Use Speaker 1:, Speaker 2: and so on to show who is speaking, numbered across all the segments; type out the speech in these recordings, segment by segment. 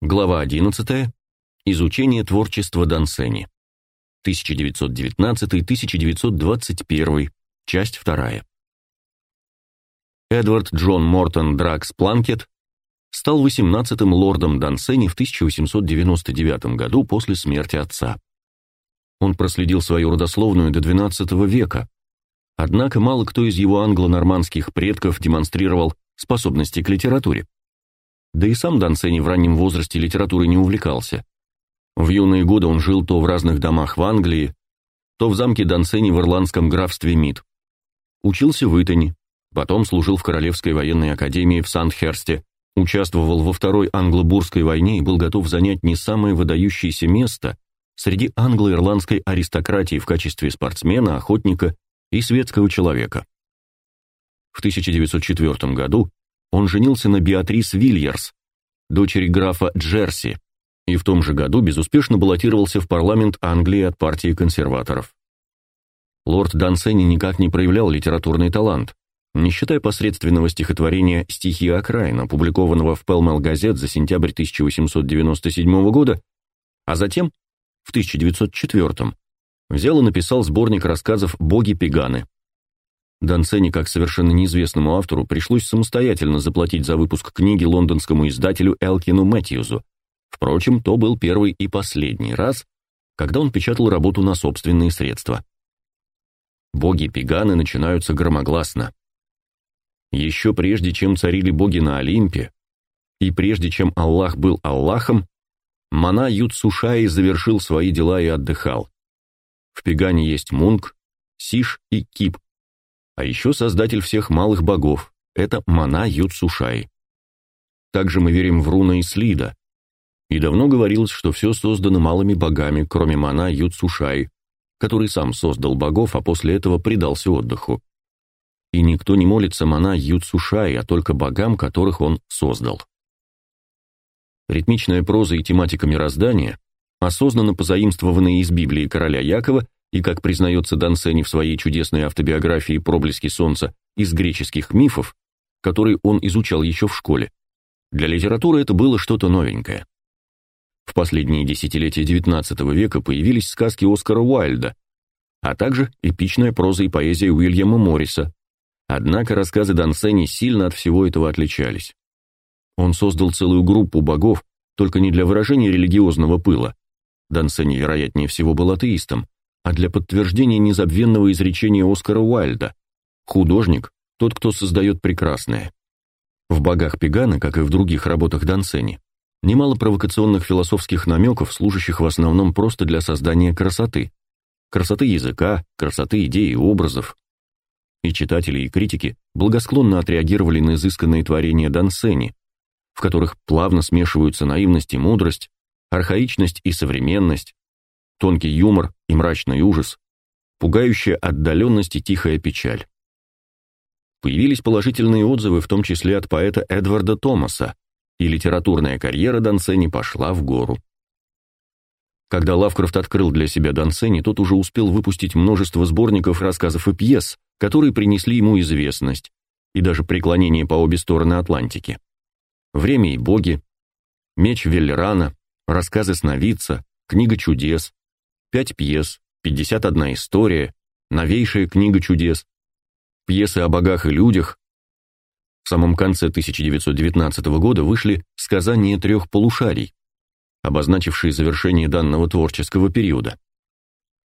Speaker 1: Глава 11. Изучение творчества Дансени. 1919-1921. Часть 2. Эдвард Джон Мортон Дракс Планкет стал 18-м лордом Дансени в 1899 году после смерти отца. Он проследил свою родословную до XII века. Однако мало кто из его англо-нормандских предков демонстрировал способности к литературе. Да и сам Дансени в раннем возрасте литературой не увлекался. В юные годы он жил то в разных домах в Англии, то в замке Дансени в ирландском графстве Мид. Учился в Итоне, потом служил в Королевской военной академии в Сандхерсте, участвовал во Второй англо-бурской войне и был готов занять не самое выдающееся место среди англо-ирландской аристократии в качестве спортсмена, охотника и светского человека. В 1904 году он женился на Беатрис Вильерс, дочери графа Джерси, и в том же году безуспешно баллотировался в парламент Англии от партии консерваторов. Лорд Дансени никак не проявлял литературный талант, не считая посредственного стихотворения «Стихи окраин», опубликованного в Пелмел Газет за сентябрь 1897 года, а затем, в 1904 взял и написал сборник рассказов «Боги Пеганы», Дансене, как совершенно неизвестному автору, пришлось самостоятельно заплатить за выпуск книги лондонскому издателю Элкину Мэтьюзу. Впрочем, то был первый и последний раз, когда он печатал работу на собственные средства. Боги Пиганы начинаются громогласно. Еще прежде, чем царили боги на Олимпе, и прежде чем Аллах был Аллахом, Мана Юцушаи завершил свои дела и отдыхал. В Пигане есть Мунг, Сиш и Кип, а еще создатель всех малых богов – это Мана Юцушай. Также мы верим в руны Слида. И давно говорилось, что все создано малыми богами, кроме Мана Юцушай, который сам создал богов, а после этого предался отдыху. И никто не молится Мана Юцушай, а только богам, которых он создал. Ритмичная проза и тематика мироздания, осознанно позаимствованные из Библии короля Якова, и, как признается Дансени в своей чудесной автобиографии «Проблески солнца» из греческих мифов, которые он изучал еще в школе. Для литературы это было что-то новенькое. В последние десятилетия XIX века появились сказки Оскара Уайльда, а также эпичная проза и поэзия Уильяма Морриса. Однако рассказы Дансени сильно от всего этого отличались. Он создал целую группу богов, только не для выражения религиозного пыла. Дансени, вероятнее всего, был атеистом, а для подтверждения незабвенного изречения Оскара Уайльда «Художник – тот, кто создает прекрасное». В «Богах Пегана», как и в других работах Дансени, немало провокационных философских намеков, служащих в основном просто для создания красоты. Красоты языка, красоты идей и образов. И читатели, и критики благосклонно отреагировали на изысканные творения Дансени, в которых плавно смешиваются наивность и мудрость, архаичность и современность, тонкий юмор и мрачный ужас, пугающая отдаленность и тихая печаль. Появились положительные отзывы, в том числе от поэта Эдварда Томаса, и литературная карьера Дансени пошла в гору. Когда Лавкрафт открыл для себя Дансени, тот уже успел выпустить множество сборников рассказов и пьес, которые принесли ему известность и даже преклонение по обе стороны Атлантики. «Время и боги», «Меч Веллерана», «Рассказы сновидца», «Книга чудес», Пять пьес, 51 история, новейшая книга чудес, пьесы о богах и людях. В самом конце 1919 года вышли «Сказания трех полушарий», обозначившие завершение данного творческого периода.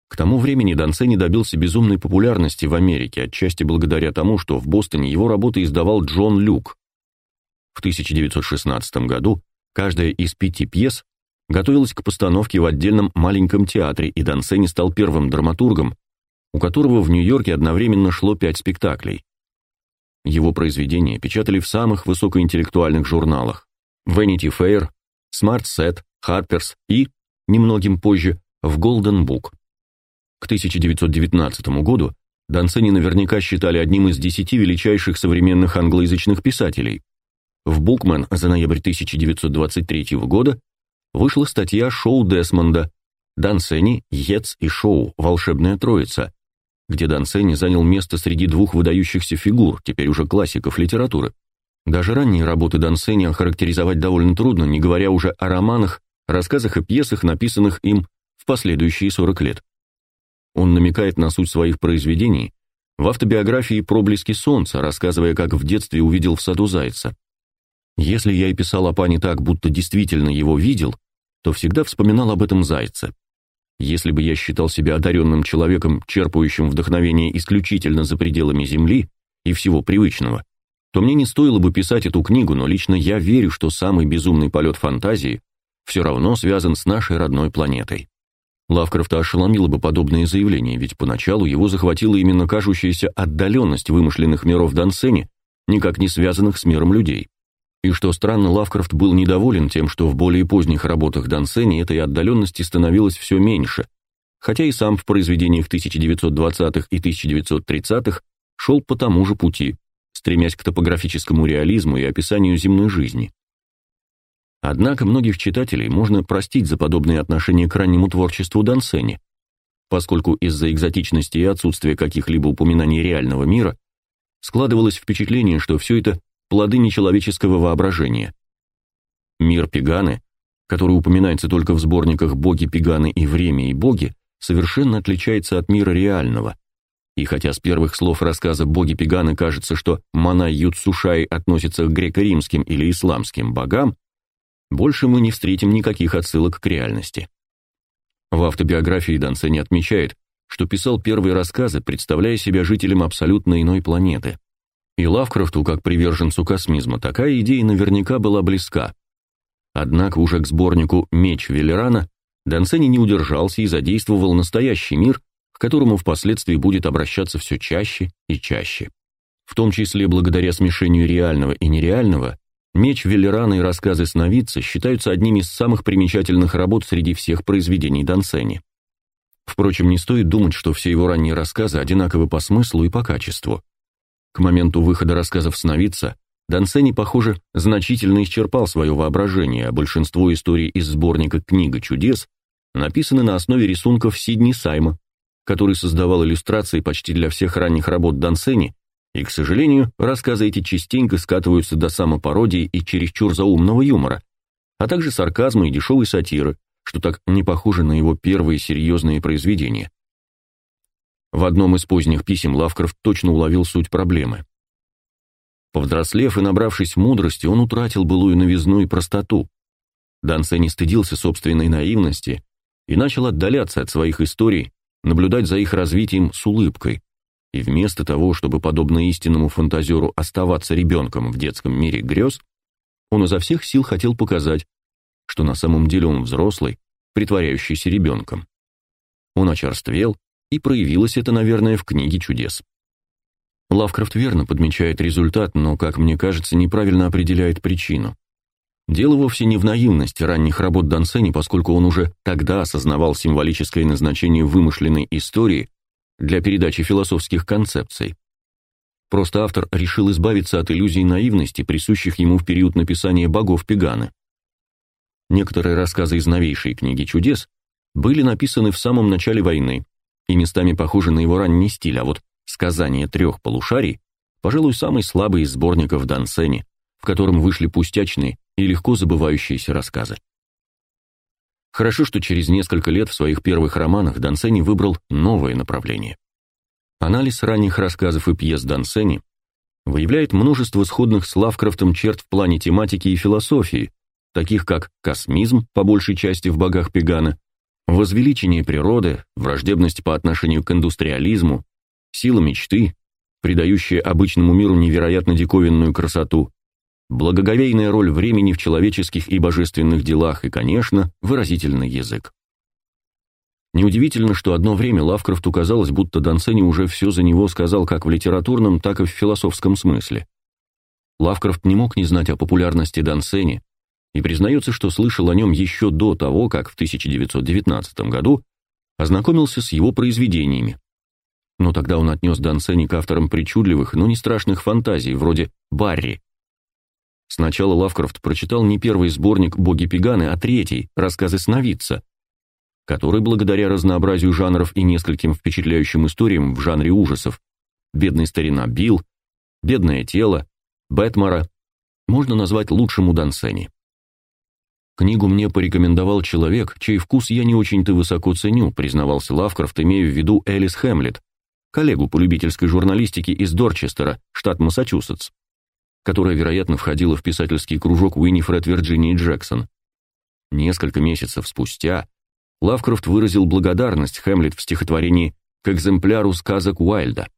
Speaker 1: К тому времени Дансени добился безумной популярности в Америке, отчасти благодаря тому, что в Бостоне его работы издавал Джон Люк. В 1916 году каждая из пяти пьес готовилась к постановке в отдельном маленьком театре, и Дансени стал первым драматургом, у которого в Нью-Йорке одновременно шло пять спектаклей. Его произведения печатали в самых высокоинтеллектуальных журналах Vanity Fair, Smart Set, Harper's и, немногим позже, в Golden Book. К 1919 году Дансени наверняка считали одним из десяти величайших современных англоязычных писателей. В Букмен за ноябрь 1923 года вышла статья Шоу Десмонда «Дансени, Йетс и Шоу. Волшебная троица», где Дансени занял место среди двух выдающихся фигур, теперь уже классиков литературы, Даже ранние работы Дансени охарактеризовать довольно трудно, не говоря уже о романах, рассказах и пьесах, написанных им в последующие 40 лет. Он намекает на суть своих произведений в автобиографии «Проблески солнца», рассказывая, как в детстве увидел в саду зайца. Если я и писал о пане так, будто действительно его видел, то всегда вспоминал об этом зайце. Если бы я считал себя одаренным человеком, черпающим вдохновение исключительно за пределами Земли и всего привычного, то мне не стоило бы писать эту книгу, но лично я верю, что самый безумный полет фантазии все равно связан с нашей родной планетой. Лавкрафта ошеломило бы подобное заявление, ведь поначалу его захватила именно кажущаяся отдаленность вымышленных миров Дансени, никак не связанных с миром людей. И что странно, Лавкрафт был недоволен тем, что в более поздних работах Дансени этой отдаленности становилось все меньше, хотя и сам в произведениях 1920-х и 1930-х шел по тому же пути, стремясь к топографическому реализму и описанию земной жизни. Однако многих читателей можно простить за подобные отношения к раннему творчеству Дансени, поскольку из-за экзотичности и отсутствия каких-либо упоминаний реального мира складывалось впечатление, что все это плоды нечеловеческого воображения. Мир Пеганы, который упоминается только в сборниках «Боги Пеганы» и «Время и боги», совершенно отличается от мира реального. И хотя с первых слов рассказа «Боги Пеганы» кажется, что Манай Юдсушай относится к греко-римским или исламским богам, больше мы не встретим никаких отсылок к реальности. В автобиографии Дансени отмечает, что писал первые рассказы, представляя себя жителем абсолютно иной планеты. И Лавкрафту, как приверженцу космизма, такая идея наверняка была близка. Однако уже к сборнику «Меч Велерана» Дансени не удержался и задействовал настоящий мир, к которому впоследствии будет обращаться все чаще и чаще. В том числе благодаря смешению реального и нереального, Меч Велерана и рассказы сновидца считаются одними из самых примечательных работ среди всех произведений Дансени. Впрочем, не стоит думать, что все его ранние рассказы одинаковы по смыслу и по качеству. К моменту выхода рассказов сновидца Дансени, похоже, значительно исчерпал свое воображение, а большинство историй из сборника «Книга чудес» написаны на основе рисунков Сидни Сайма, который создавал иллюстрации почти для всех ранних работ Дансени и, к сожалению, рассказы эти частенько скатываются до самопародии и чересчур заумного юмора, а также сарказма и дешевой сатиры, что так не похоже на его первые серьезные произведения. В одном из поздних писем Лавкрафт точно уловил суть проблемы. Повзрослев и набравшись мудрости, он утратил былую новизну и простоту. Дансе не стыдился собственной наивности и начал отдаляться от своих историй, наблюдать за их развитием с улыбкой. И вместо того, чтобы, подобно истинному фантазеру, оставаться ребенком в детском мире грез, он изо всех сил хотел показать, что на самом деле он взрослый, притворяющийся ребенком. Он очерствел, и проявилось это, наверное, в книге чудес. Лавкрафт верно подмечает результат, но, как мне кажется, неправильно определяет причину. Дело вовсе не в наивности ранних работ Дансени, поскольку он уже тогда осознавал символическое назначение вымышленной истории для передачи философских концепций. Просто автор решил избавиться от иллюзий наивности, присущих ему в период написания богов Пеганы. Некоторые рассказы из новейшей книги чудес были написаны в самом начале войны и местами похожи на его ранний стиль, а вот «Сказание трех полушарий» пожалуй, самый слабый из сборников Дансени, в котором вышли пустячные и легко забывающиеся рассказы. Хорошо, что через несколько лет в своих первых романах Дансени выбрал новое направление. Анализ ранних рассказов и пьес Дансени выявляет множество сходных с Лавкрафтом черт в плане тематики и философии, таких как космизм, по большей части в богах Пегана, возвеличение природы, враждебность по отношению к индустриализму, сила мечты, придающая обычному миру невероятно диковинную красоту, благоговейная роль времени в человеческих и божественных делах и, конечно, выразительный язык. Неудивительно, что одно время Лавкрафту казалось, будто Дансени уже все за него сказал как в литературном, так и в философском смысле. Лавкрафт не мог не знать о популярности Дансени и признается, что слышал о нем еще до того, как в 1919 году ознакомился с его произведениями. Но тогда он отнес Дансени к авторам причудливых, но не страшных фантазий, вроде «Барри», Сначала Лавкрафт прочитал не первый сборник «Боги Пеганы», а третий «Рассказы сновидца», который, благодаря разнообразию жанров и нескольким впечатляющим историям в жанре ужасов «Бедный старина Билл», «Бедное тело», «Бэтмора», можно назвать лучшим у Дансени. Книгу мне порекомендовал человек, чей вкус я не очень-то высоко ценю, признавался Лавкрафт, имея в виду Элис Хэмлет, коллегу по любительской журналистике из Дорчестера, штат Массачусетс, которая, вероятно, входила в писательский кружок Уинифред Вирджинии Джексон. Несколько месяцев спустя Лавкрафт выразил благодарность Хэмлет в стихотворении к экземпляру сказок Уайльда.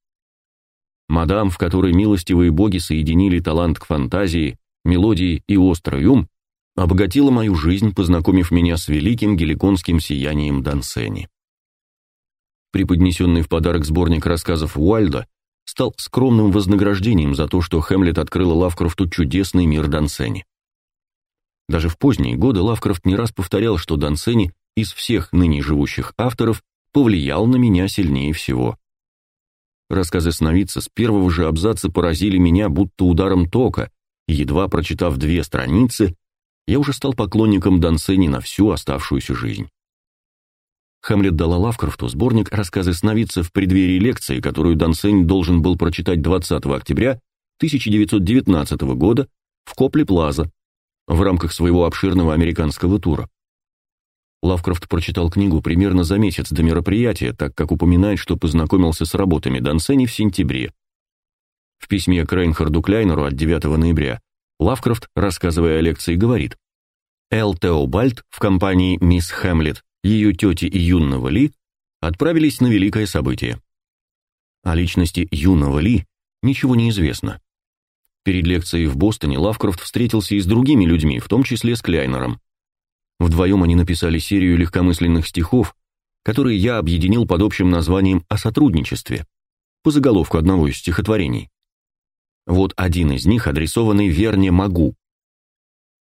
Speaker 1: Мадам, в которой милостивые боги соединили талант к фантазии, мелодии и острый ум, обогатила мою жизнь, познакомив меня с великим геликонским сиянием Дансени. Преподнесенный в подарок сборник рассказов Уайльда стал скромным вознаграждением за то, что Хэмлет открыла Лавкрафту чудесный мир Дансени. Даже в поздние годы Лавкрафт не раз повторял, что Дансени из всех ныне живущих авторов повлиял на меня сильнее всего. Рассказы сновидца с первого же абзаца поразили меня будто ударом тока, едва прочитав две страницы, я уже стал поклонником Дансени на всю оставшуюся жизнь. Хамлет дала Лавкрафту сборник рассказы сновидца в преддверии лекции, которую Дансень должен был прочитать 20 октября 1919 года в Копле-Плаза в рамках своего обширного американского тура. Лавкрафт прочитал книгу примерно за месяц до мероприятия, так как упоминает, что познакомился с работами Дансени в сентябре. В письме к Рейнхарду Кляйнеру от 9 ноября Лавкрафт, рассказывая о лекции, говорит: Эл Теобальд в компании мисс Хэмлет, ее тети и юного Ли отправились на великое событие. О личности юного Ли ничего не известно. Перед лекцией в Бостоне Лавкрафт встретился и с другими людьми, в том числе с Кляйнером. Вдвоем они написали серию легкомысленных стихов, которые я объединил под общим названием «О сотрудничестве», по заголовку одного из стихотворений. Вот один из них, адресованный Верне Магу.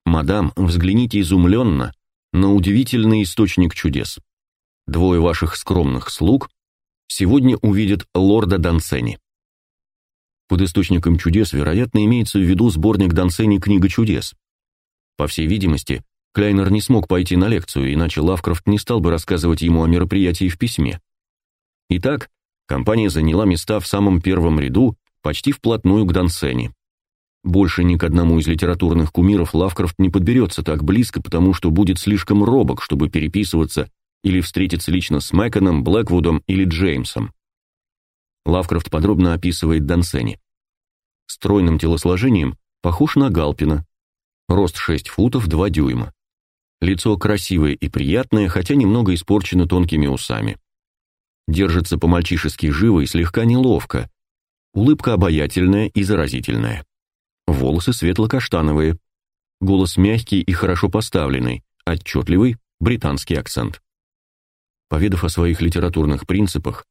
Speaker 1: «Мадам, взгляните изумленно на удивительный источник чудес. Двое ваших скромных слуг сегодня увидят лорда Дансени». Под источником чудес, вероятно, имеется в виду сборник Дансени «Книга чудес». По всей видимости, Клейнер не смог пойти на лекцию, иначе Лавкрафт не стал бы рассказывать ему о мероприятии в письме. Итак, компания заняла места в самом первом ряду почти вплотную к Дансене. Больше ни к одному из литературных кумиров Лавкрафт не подберется так близко, потому что будет слишком робок, чтобы переписываться или встретиться лично с Мэконом, Блэквудом или Джеймсом. Лавкрафт подробно описывает Дансени. Стройным телосложением похож на Галпина. Рост 6 футов 2 дюйма. Лицо красивое и приятное, хотя немного испорчено тонкими усами. Держится по-мальчишески живо и слегка неловко, Улыбка обаятельная и заразительная. Волосы светло-каштановые. Голос мягкий и хорошо поставленный, отчетливый британский акцент. Поведав о своих литературных принципах,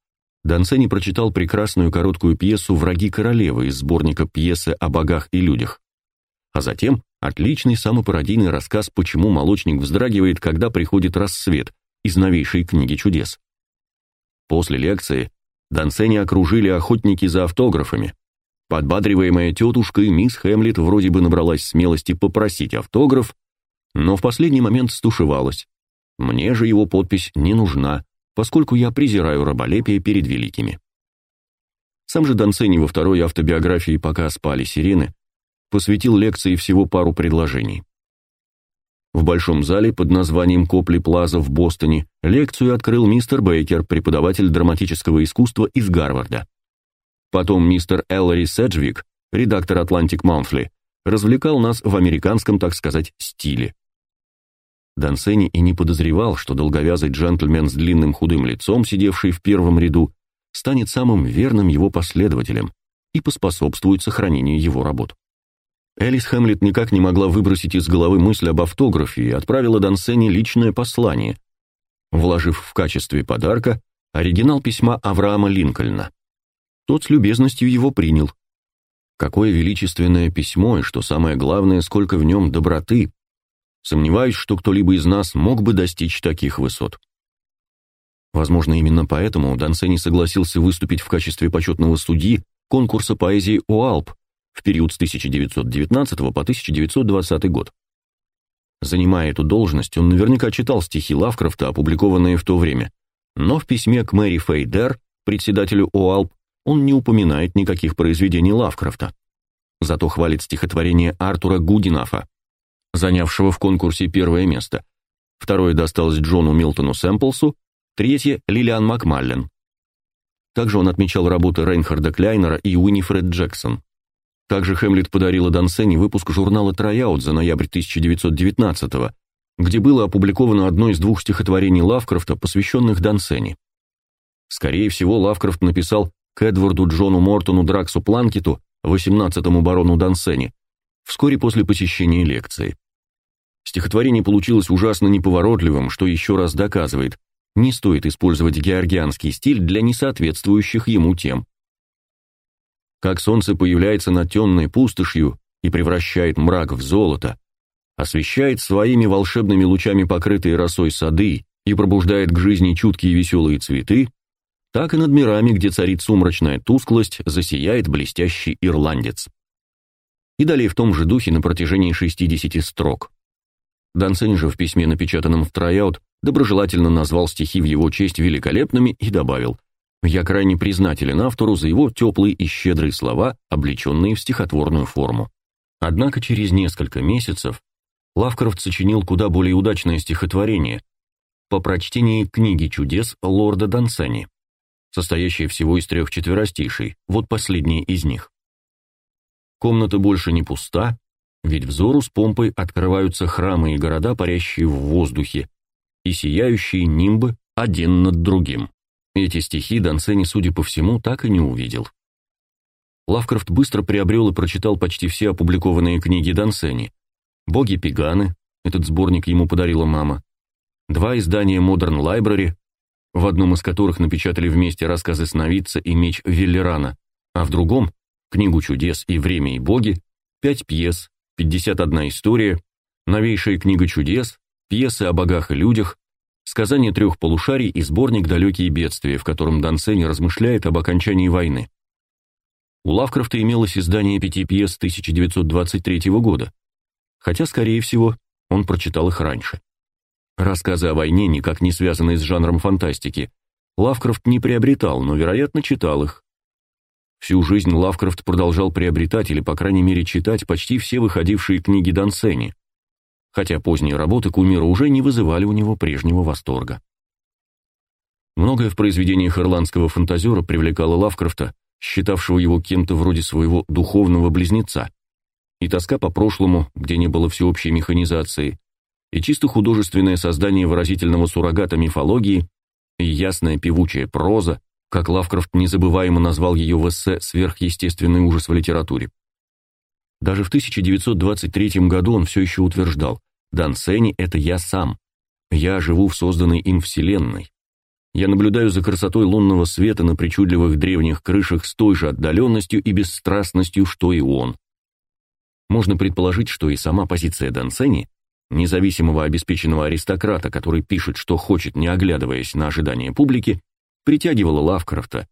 Speaker 1: Дансени прочитал прекрасную короткую пьесу «Враги королевы» из сборника пьесы о богах и людях. А затем отличный самопародийный рассказ «Почему молочник вздрагивает, когда приходит рассвет» из новейшей книги чудес. После лекции Дансени окружили охотники за автографами. Подбадриваемая тетушкой, мисс Хэмлет вроде бы набралась смелости попросить автограф, но в последний момент стушевалась. Мне же его подпись не нужна, поскольку я презираю раболепие перед великими. Сам же Дансени во второй автобиографии «Пока спали сирены» посвятил лекции всего пару предложений. В большом зале под названием Копли Плаза в Бостоне лекцию открыл мистер Бейкер, преподаватель драматического искусства из Гарварда. Потом мистер Эллари Седжвик, редактор Atlantic Monthly, развлекал нас в американском, так сказать, стиле. Дансени и не подозревал, что долговязый джентльмен с длинным худым лицом, сидевший в первом ряду, станет самым верным его последователем и поспособствует сохранению его работ. Элис Хэмлет никак не могла выбросить из головы мысль об автографе и отправила Дансене личное послание, вложив в качестве подарка оригинал письма Авраама Линкольна. Тот с любезностью его принял. Какое величественное письмо, и что самое главное, сколько в нем доброты. Сомневаюсь, что кто-либо из нас мог бы достичь таких высот. Возможно, именно поэтому Дансени согласился выступить в качестве почетного судьи конкурса поэзии ОАЛП, в период с 1919 по 1920 год. Занимая эту должность, он наверняка читал стихи Лавкрафта, опубликованные в то время, но в письме к Мэри Фейдер, председателю ОАЛП, он не упоминает никаких произведений Лавкрафта. зато хвалит стихотворение Артура Гудинафа, занявшего в конкурсе первое место. Второе досталось Джону Милтону Сэмплсу, третье – Лилиан Макмаллен. Также он отмечал работы Рейнхарда Кляйнера и Уинифред Джексон. Также Хэмлет подарила Дансене выпуск журнала «Трайаут» за ноябрь 1919 где было опубликовано одно из двух стихотворений Лавкрафта, посвященных Дансене. Скорее всего, Лавкрафт написал к Эдварду Джону Мортону Драксу Планкету, 18-му барону Дансене, вскоре после посещения лекции. Стихотворение получилось ужасно неповоротливым, что еще раз доказывает, не стоит использовать георгианский стиль для несоответствующих ему тем. Как солнце появляется над темной пустошью и превращает мрак в золото, освещает своими волшебными лучами покрытые росой сады и пробуждает к жизни чуткие веселые цветы, так и над мирами, где царит сумрачная тусклость, засияет блестящий ирландец. И далее в том же духе на протяжении 60 строк. Дансен же в письме, напечатанном в Трайаут, доброжелательно назвал стихи в его честь великолепными и добавил «Я крайне признателен автору за его теплые и щедрые слова, облеченные в стихотворную форму». Однако через несколько месяцев Лавкрафт сочинил куда более удачное стихотворение по прочтении книги чудес лорда Дансени, состоящее всего из трех четверостишей, вот последнее из них. Комната больше не пуста, ведь взору с помпой открываются храмы и города, парящие в воздухе, и сияющие нимбы один над другим. Эти стихи Дансени, судя по всему, так и не увидел. Лавкрафт быстро приобрел и прочитал почти все опубликованные книги Дансени. «Боги Пиганы», этот сборник ему подарила мама, два издания Modern Library, в одном из которых напечатали вместе рассказы Сновидца и Меч Веллерана, а в другом — книгу чудес и время и боги, пять пьес, 51 история, новейшая книга чудес, пьесы о богах и людях, сказание трех полушарий и сборник «Далекие бедствия», в котором Дансени размышляет об окончании войны. У Лавкрафта имелось издание пяти пьес 1923 года, хотя, скорее всего, он прочитал их раньше. Рассказы о войне, никак не связанные с жанром фантастики, Лавкрафт не приобретал, но, вероятно, читал их. Всю жизнь Лавкрафт продолжал приобретать или, по крайней мере, читать почти все выходившие книги Дансени, хотя поздние работы кумира уже не вызывали у него прежнего восторга. Многое в произведениях ирландского фантазера привлекало Лавкрафта, считавшего его кем-то вроде своего духовного близнеца и тоска по прошлому, где не было всеобщей механизации, и чисто художественное создание выразительного суррогата мифологии, и ясная певучая проза, как Лавкрафт незабываемо назвал ее в эссе «Сверхъестественный ужас в литературе». Даже в 1923 году он все еще утверждал, «Дан Сенни — это я сам. Я живу в созданной им вселенной. Я наблюдаю за красотой лунного света на причудливых древних крышах с той же отдаленностью и бесстрастностью, что и он. Можно предположить, что и сама позиция Дансени, независимого обеспеченного аристократа, который пишет, что хочет, не оглядываясь на ожидания публики, притягивала Лавкрафта.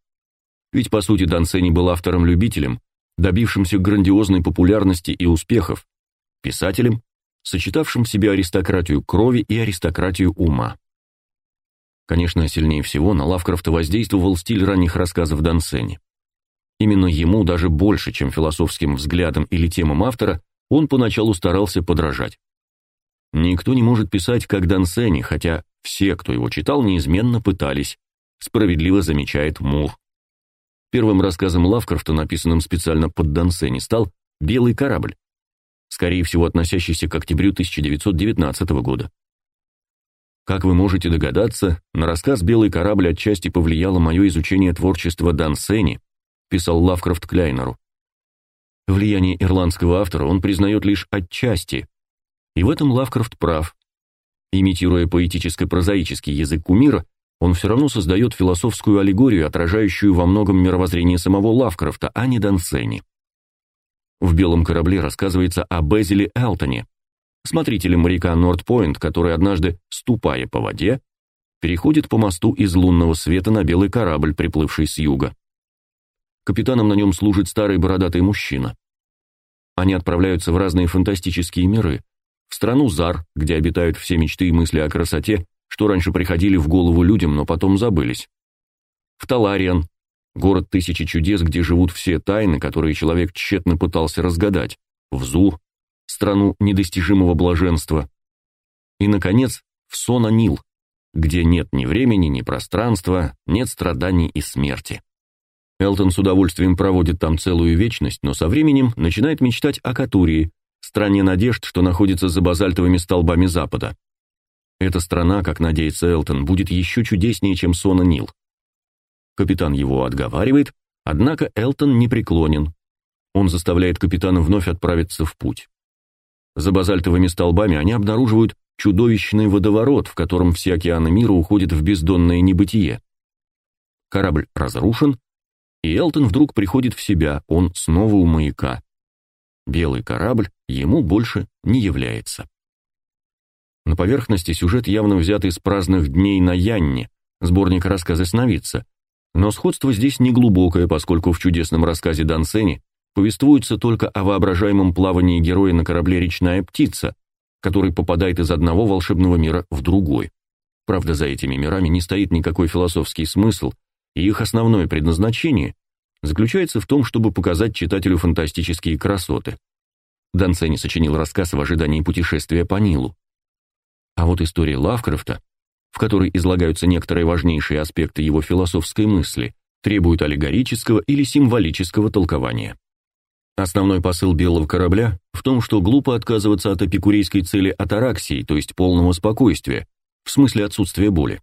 Speaker 1: Ведь, по сути, Дансени был автором-любителем, добившимся грандиозной популярности и успехов, писателем, сочетавшим в себе аристократию крови и аристократию ума. Конечно, сильнее всего на Лавкрафта воздействовал стиль ранних рассказов Дансени. Именно ему даже больше, чем философским взглядам или темам автора, он поначалу старался подражать. Никто не может писать как Дансени, хотя все, кто его читал, неизменно пытались, справедливо замечает Мур. Первым рассказом Лавкрафта, написанным специально под Дансени, стал «Белый корабль», скорее всего относящийся к октябрю 1919 года. Как вы можете догадаться, на рассказ «Белый корабль» отчасти повлияло мое изучение творчества Дансени, писал Лавкрафт Кляйнеру. Влияние ирландского автора он признает лишь отчасти, и в этом Лавкрафт прав. Имитируя поэтическо-прозаический язык кумира, он все равно создает философскую аллегорию, отражающую во многом мировоззрение самого Лавкрафта, а не Дансени. В «Белом корабле» рассказывается о Безиле Элтоне, смотрителе моряка Норт-Пойнт, который однажды, ступая по воде, переходит по мосту из лунного света на белый корабль, приплывший с юга. Капитаном на нем служит старый бородатый мужчина. Они отправляются в разные фантастические миры, в страну Зар, где обитают все мечты и мысли о красоте, что раньше приходили в голову людям, но потом забылись. В Талариан, город тысячи чудес, где живут все тайны, которые человек тщетно пытался разгадать, Взур, страну недостижимого блаженства, и, наконец, в Сона-Нил, где нет ни времени, ни пространства, нет страданий и смерти. Элтон с удовольствием проводит там целую вечность, но со временем начинает мечтать о Катурии, стране надежд, что находится за базальтовыми столбами Запада. Эта страна, как надеется Элтон, будет еще чудеснее, чем Сона Нил. Капитан его отговаривает, однако Элтон не преклонен. Он заставляет капитана вновь отправиться в путь. За базальтовыми столбами они обнаруживают чудовищный водоворот, в котором все океаны мира уходят в бездонное небытие. Корабль разрушен, и Элтон вдруг приходит в себя, он снова у маяка. Белый корабль ему больше не является. На поверхности сюжет явно взят из праздных дней на Янне, сборника рассказы сновидца, но сходство здесь неглубокое, поскольку в чудесном рассказе Дансени повествуется только о воображаемом плавании героя на корабле «Речная птица», который попадает из одного волшебного мира в другой. Правда, за этими мирами не стоит никакой философский смысл, и их основное предназначение заключается в том, чтобы показать читателю фантастические красоты. Дансени сочинил рассказ в ожидании путешествия по Нилу. А вот история Лавкрафта, в которой излагаются некоторые важнейшие аспекты его философской мысли, требует аллегорического или символического толкования. Основной посыл белого корабля в том, что глупо отказываться от эпикурейской цели атараксии, то есть полного спокойствия, в смысле отсутствия боли.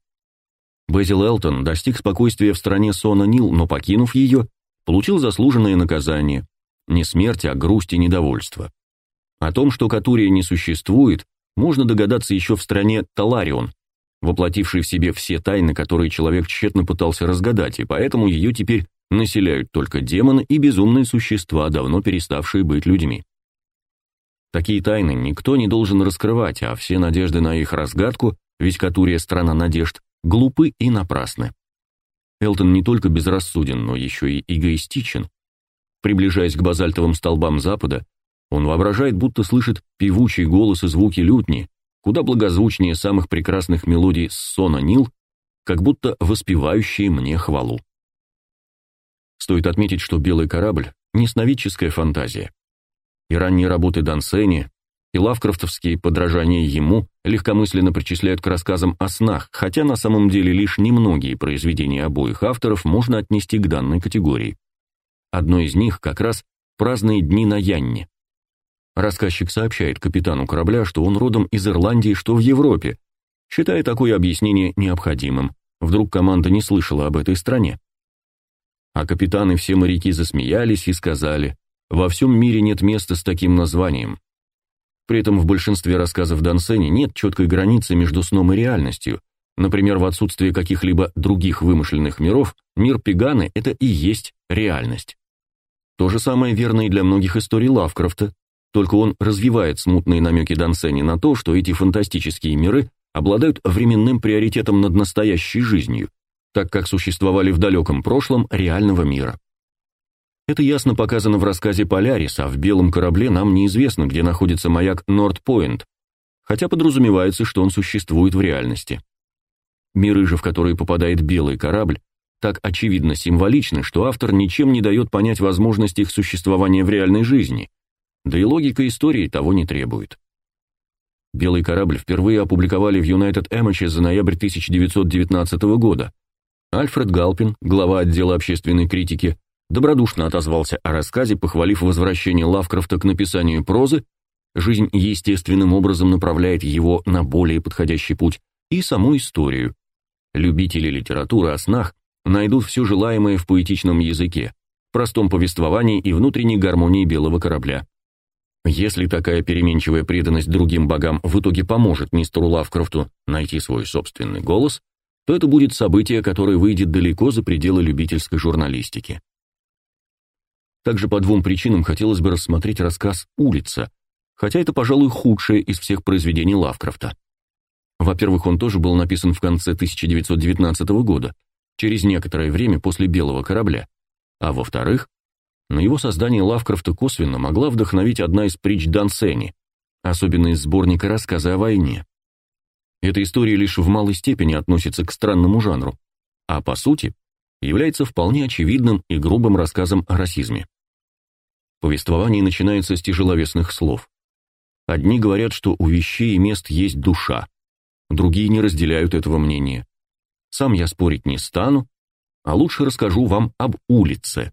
Speaker 1: Безил Элтон достиг спокойствия в стране Сона Нил, но покинув ее, получил заслуженное наказание. Не смерть, а грусть и недовольство. О том, что Катурия не существует, можно догадаться еще в стране Таларион, воплотившей в себе все тайны, которые человек тщетно пытался разгадать, и поэтому ее теперь населяют только демоны и безумные существа, давно переставшие быть людьми. Такие тайны никто не должен раскрывать, а все надежды на их разгадку, ведь Катурия страна надежд, глупы и напрасны. Элтон не только безрассуден, но еще и эгоистичен. Приближаясь к базальтовым столбам Запада, он воображает, будто слышит певучий голос и звуки лютни, куда благозвучнее самых прекрасных мелодий Сона Нил, как будто воспевающие мне хвалу. Стоит отметить, что «Белый корабль» — не сновидческая фантазия. И ранние работы Дансени, и лавкрафтовские подражания ему легкомысленно причисляют к рассказам о снах, хотя на самом деле лишь немногие произведения обоих авторов можно отнести к данной категории. Одно из них как раз «Праздные дни на Янне». Рассказчик сообщает капитану корабля, что он родом из Ирландии, что в Европе, считая такое объяснение необходимым. Вдруг команда не слышала об этой стране. А капитаны все моряки засмеялись и сказали, во всем мире нет места с таким названием. При этом в большинстве рассказов Дансени нет четкой границы между сном и реальностью. Например, в отсутствии каких-либо других вымышленных миров, мир Пеганы – это и есть реальность. То же самое верно и для многих историй Лавкрафта, только он развивает смутные намеки Дансени на то, что эти фантастические миры обладают временным приоритетом над настоящей жизнью, так как существовали в далеком прошлом реального мира. Это ясно показано в рассказе «Полярис», а в «Белом корабле» нам неизвестно, где находится маяк Норд-Пойнт, хотя подразумевается, что он существует в реальности. Миры же, в которые попадает белый корабль, так очевидно символичны, что автор ничем не дает понять возможность их существования в реальной жизни, да и логика истории того не требует. Белый корабль впервые опубликовали в United Image за ноябрь 1919 года. Альфред Галпин, глава отдела общественной критики, добродушно отозвался о рассказе, похвалив возвращение Лавкрафта к написанию прозы, жизнь естественным образом направляет его на более подходящий путь, и саму историю. Любители литературы о снах найдут все желаемое в поэтичном языке, простом повествовании и внутренней гармонии белого корабля. Если такая переменчивая преданность другим богам в итоге поможет мистеру Лавкрафту найти свой собственный голос, то это будет событие, которое выйдет далеко за пределы любительской журналистики. Также по двум причинам хотелось бы рассмотреть рассказ «Улица», хотя это, пожалуй, худшее из всех произведений Лавкрафта. Во-первых, он тоже был написан в конце 1919 года, через некоторое время после «Белого корабля», а во-вторых, на его создание Лавкрафта косвенно могла вдохновить одна из притч Дансени, особенно из сборника рассказа о войне. Эта история лишь в малой степени относится к странному жанру, а по сути является вполне очевидным и грубым рассказом о расизме. Повествование начинается с тяжеловесных слов. Одни говорят, что у вещей и мест есть душа, другие не разделяют этого мнения. Сам я спорить не стану, а лучше расскажу вам об улице.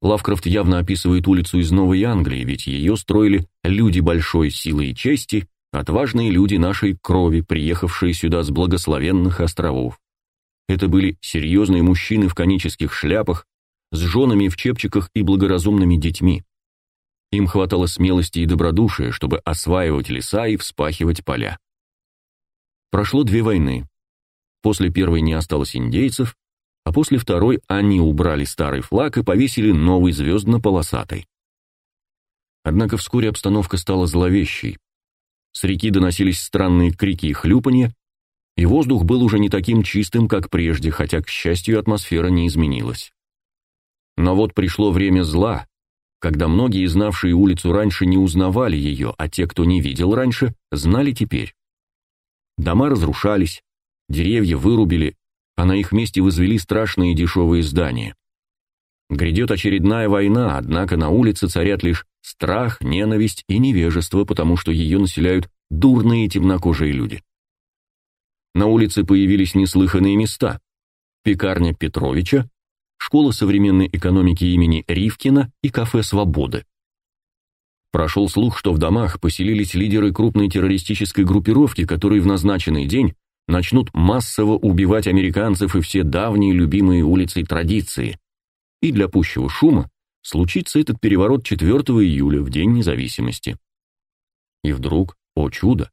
Speaker 1: Лавкрафт явно описывает улицу из Новой Англии, ведь ее строили люди большой силы и чести, отважные люди нашей крови, приехавшие сюда с благословенных островов. Это были серьезные мужчины в конических шляпах, с женами в чепчиках и благоразумными детьми. Им хватало смелости и добродушия, чтобы осваивать леса и вспахивать поля. Прошло две войны. После первой не осталось индейцев, а после второй они убрали старый флаг и повесили новый звездно-полосатый. Однако вскоре обстановка стала зловещей. С реки доносились странные крики и хлюпанье, и воздух был уже не таким чистым, как прежде, хотя, к счастью, атмосфера не изменилась. Но вот пришло время зла, когда многие, знавшие улицу раньше, не узнавали ее, а те, кто не видел раньше, знали теперь. Дома разрушались, деревья вырубили, а на их месте возвели страшные дешевые здания. Грядет очередная война, однако на улице царят лишь страх, ненависть и невежество, потому что ее населяют дурные темнокожие люди. На улице появились неслыханные места. Пекарня Петровича, школа современной экономики имени Ривкина и кафе «Свободы». Прошел слух, что в домах поселились лидеры крупной террористической группировки, которые в назначенный день начнут массово убивать американцев и все давние любимые улицы традиции. И для пущего шума случится этот переворот 4 июля, в День независимости. И вдруг, о чудо,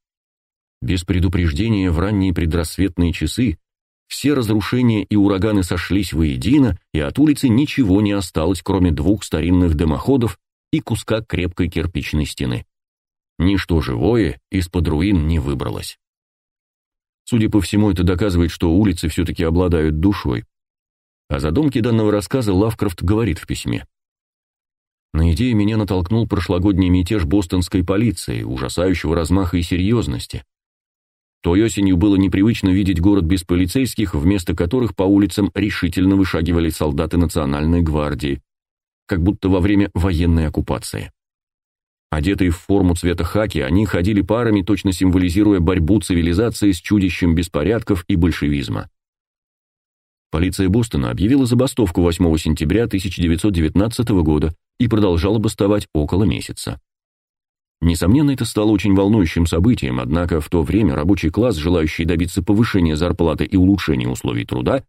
Speaker 1: без предупреждения в ранние предрассветные часы все разрушения и ураганы сошлись воедино, и от улицы ничего не осталось, кроме двух старинных дымоходов и куска крепкой кирпичной стены. Ничто живое из-под руин не выбралось. Судя по всему, это доказывает, что улицы все-таки обладают душой. О задумке данного рассказа Лавкрафт говорит в письме. На идею меня натолкнул прошлогодний мятеж бостонской полиции, ужасающего размаха и серьезности. Той осенью было непривычно видеть город без полицейских, вместо которых по улицам решительно вышагивали солдаты Национальной гвардии, как будто во время военной оккупации. Одетые в форму цвета хаки, они ходили парами, точно символизируя борьбу цивилизации с чудищем беспорядков и большевизма. Полиция Бостона объявила забастовку 8 сентября 1919 года и продолжала бастовать около месяца. Несомненно, это стало очень волнующим событием, однако в то время рабочий класс, желающий добиться повышения зарплаты и улучшения условий труда,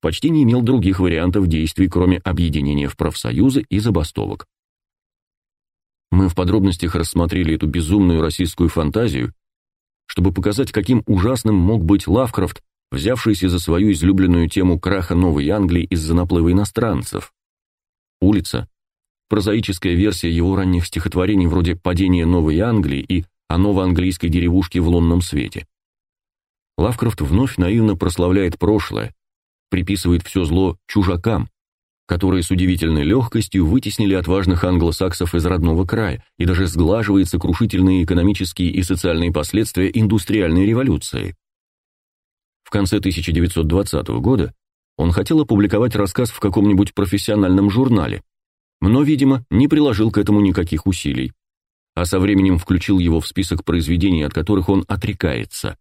Speaker 1: почти не имел других вариантов действий, кроме объединения в профсоюзы и забастовок. Мы в подробностях рассмотрели эту безумную российскую фантазию, чтобы показать, каким ужасным мог быть Лавкрафт, взявшийся за свою излюбленную тему краха Новой Англии из-за наплыва иностранцев. Улица, прозаическая версия его ранних стихотворений вроде «Падение Новой Англии» и «О новоанглийской деревушке в лунном свете». Лавкрафт вновь наивно прославляет прошлое, приписывает все зло чужакам, которые с удивительной легкостью вытеснили отважных англосаксов из родного края и даже сглаживает сокрушительные экономические и социальные последствия индустриальной революции. В конце 1920 года он хотел опубликовать рассказ в каком-нибудь профессиональном журнале, но, видимо, не приложил к этому никаких усилий, а со временем включил его в список произведений, от которых он отрекается.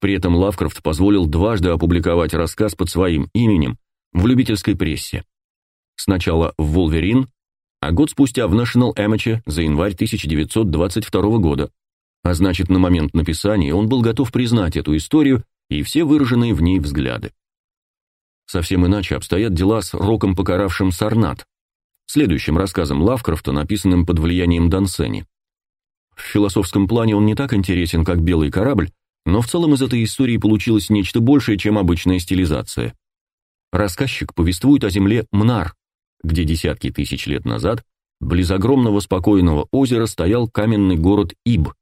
Speaker 1: При этом Лавкрафт позволил дважды опубликовать рассказ под своим именем в любительской прессе. Сначала в «Волверин», а год спустя в National Amateur за январь 1922 года. А значит, на момент написания он был готов признать эту историю и все выраженные в ней взгляды. Совсем иначе обстоят дела с роком, покаравшим Сарнат, следующим рассказом Лавкрафта, написанным под влиянием Дансени. В философском плане он не так интересен, как «Белый корабль», но в целом из этой истории получилось нечто большее, чем обычная стилизация. Рассказчик повествует о земле Мнар, где десятки тысяч лет назад близ огромного спокойного озера стоял каменный город Иб.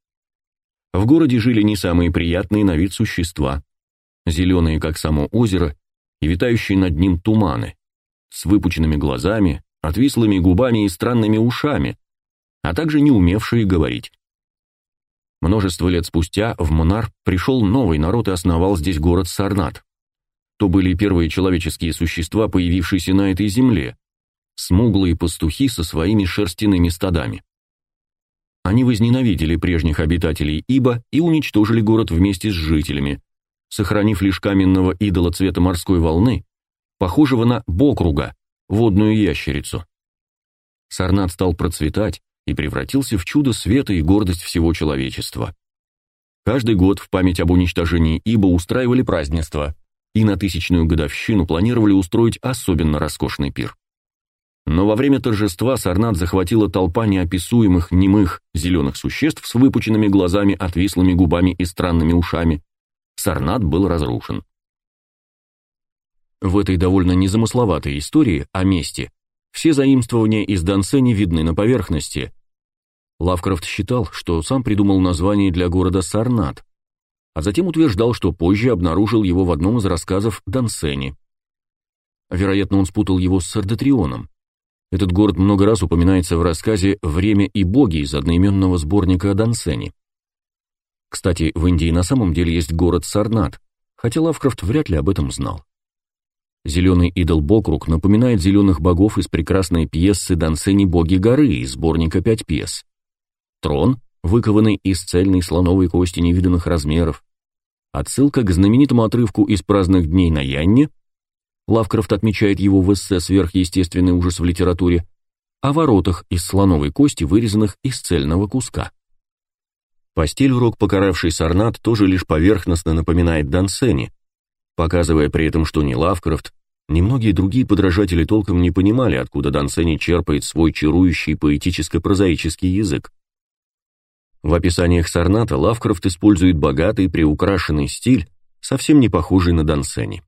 Speaker 1: В городе жили не самые приятные на вид существа, зеленые, как само озеро, и витающие над ним туманы, с выпученными глазами, отвислыми губами и странными ушами, а также не умевшие говорить. Множество лет спустя в Монар пришел новый народ и основал здесь город Сарнат. То были первые человеческие существа, появившиеся на этой земле, смуглые пастухи со своими шерстяными стадами. Они возненавидели прежних обитателей Иба и уничтожили город вместе с жителями, сохранив лишь каменного идола цвета морской волны, похожего на бокруга, водную ящерицу. Сарнат стал процветать и превратился в чудо света и гордость всего человечества. Каждый год в память об уничтожении Иба устраивали празднества, и на тысячную годовщину планировали устроить особенно роскошный пир. Но во время торжества Сарнат захватила толпа неописуемых немых зеленых существ с выпученными глазами, отвислыми губами и странными ушами. Сарнат был разрушен. В этой довольно незамысловатой истории о месте все заимствования из Дансени видны на поверхности. Лавкрафт считал, что сам придумал название для города Сарнат, а затем утверждал, что позже обнаружил его в одном из рассказов Дансени. Вероятно, он спутал его с Сардатрионом. Этот город много раз упоминается в рассказе «Время и боги» из одноименного сборника о Дансене. Кстати, в Индии на самом деле есть город Сарнат, хотя Лавкрафт вряд ли об этом знал. Зеленый идол Бокрук напоминает зеленых богов из прекрасной пьесы Дансени «Боги горы» из сборника «Пять пьес». Трон, выкованный из цельной слоновой кости невиданных размеров. Отсылка к знаменитому отрывку из «Праздных дней на Янне», Лавкрафт отмечает его в эссе «Сверхъестественный ужас в литературе», о воротах из слоновой кости, вырезанных из цельного куска. Постель урок, покаравший Сарнат, тоже лишь поверхностно напоминает Дансене, показывая при этом, что ни Лавкрафт, ни многие другие подражатели толком не понимали, откуда Дансени черпает свой чарующий поэтическо-прозаический язык. В описаниях Сарната Лавкрафт использует богатый, приукрашенный стиль, совсем не похожий на Дансени.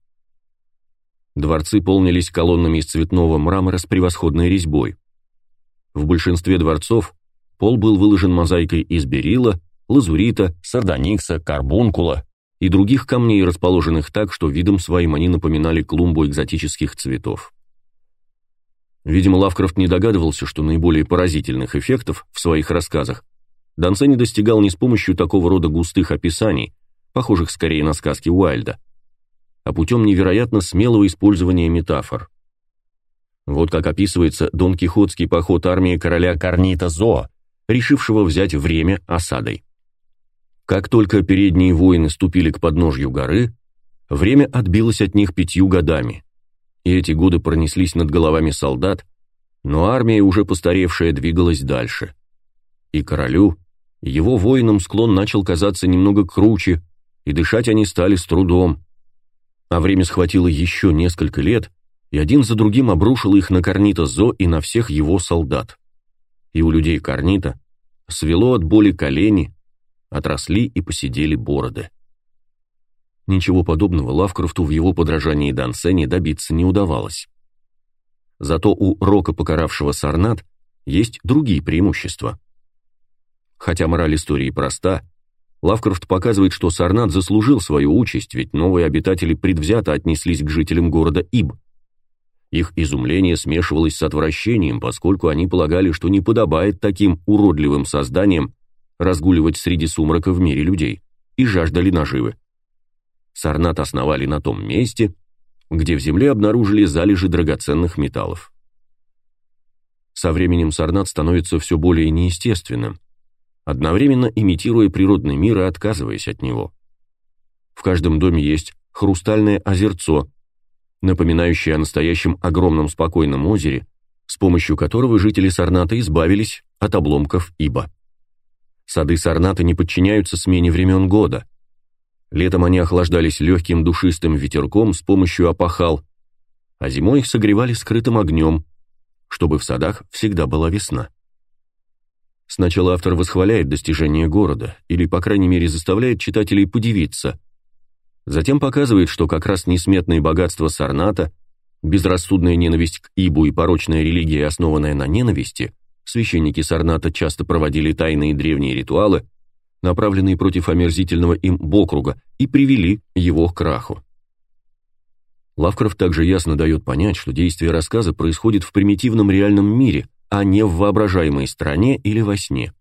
Speaker 1: Дворцы полнились колоннами из цветного мрамора с превосходной резьбой. В большинстве дворцов пол был выложен мозаикой из берила, лазурита, сардоникса, карбункула и других камней, расположенных так, что видом своим они напоминали клумбу экзотических цветов. Видимо, Лавкрафт не догадывался, что наиболее поразительных эффектов в своих рассказах Дансени достигал не с помощью такого рода густых описаний, похожих скорее на сказки Уайльда, а путем невероятно смелого использования метафор. Вот как описывается Дон Кихотский поход армии короля Карнита Зоа, решившего взять время осадой. Как только передние воины ступили к подножью горы, время отбилось от них пятью годами, и эти годы пронеслись над головами солдат, но армия, уже постаревшая, двигалась дальше. И королю, его воинам склон начал казаться немного круче, и дышать они стали с трудом. А время схватило еще несколько лет, и один за другим обрушило их на Корнита Зо и на всех его солдат. И у людей Корнита свело от боли колени, отросли и посидели бороды. Ничего подобного Лавкрафту в его подражании Дансене добиться не удавалось. Зато у рока, покаравшего Сарнат, есть другие преимущества. Хотя мораль истории проста, Лавкрафт показывает, что Сарнат заслужил свою участь, ведь новые обитатели предвзято отнеслись к жителям города Иб. Их изумление смешивалось с отвращением, поскольку они полагали, что не подобает таким уродливым созданиям разгуливать среди сумрака в мире людей, и жаждали наживы. Сарнат основали на том месте, где в земле обнаружили залежи драгоценных металлов. Со временем Сарнат становится все более неестественным, одновременно имитируя природный мир и отказываясь от него. В каждом доме есть хрустальное озерцо, напоминающее о настоящем огромном спокойном озере, с помощью которого жители Сарната избавились от обломков Иба. Сады Сарната не подчиняются смене времен года. Летом они охлаждались легким душистым ветерком с помощью опахал, а зимой их согревали скрытым огнем, чтобы в садах всегда была весна. Сначала автор восхваляет достижения города, или, по крайней мере, заставляет читателей подивиться. Затем показывает, что как раз несметные богатства Сарната, безрассудная ненависть к Ибу и порочная религия, основанная на ненависти, священники Сарната часто проводили тайные древние ритуалы, направленные против омерзительного им Бокруга, и привели его к краху. Лавкрафт также ясно дает понять, что действие рассказа происходит в примитивном реальном мире, а не в воображаемой стране или во сне.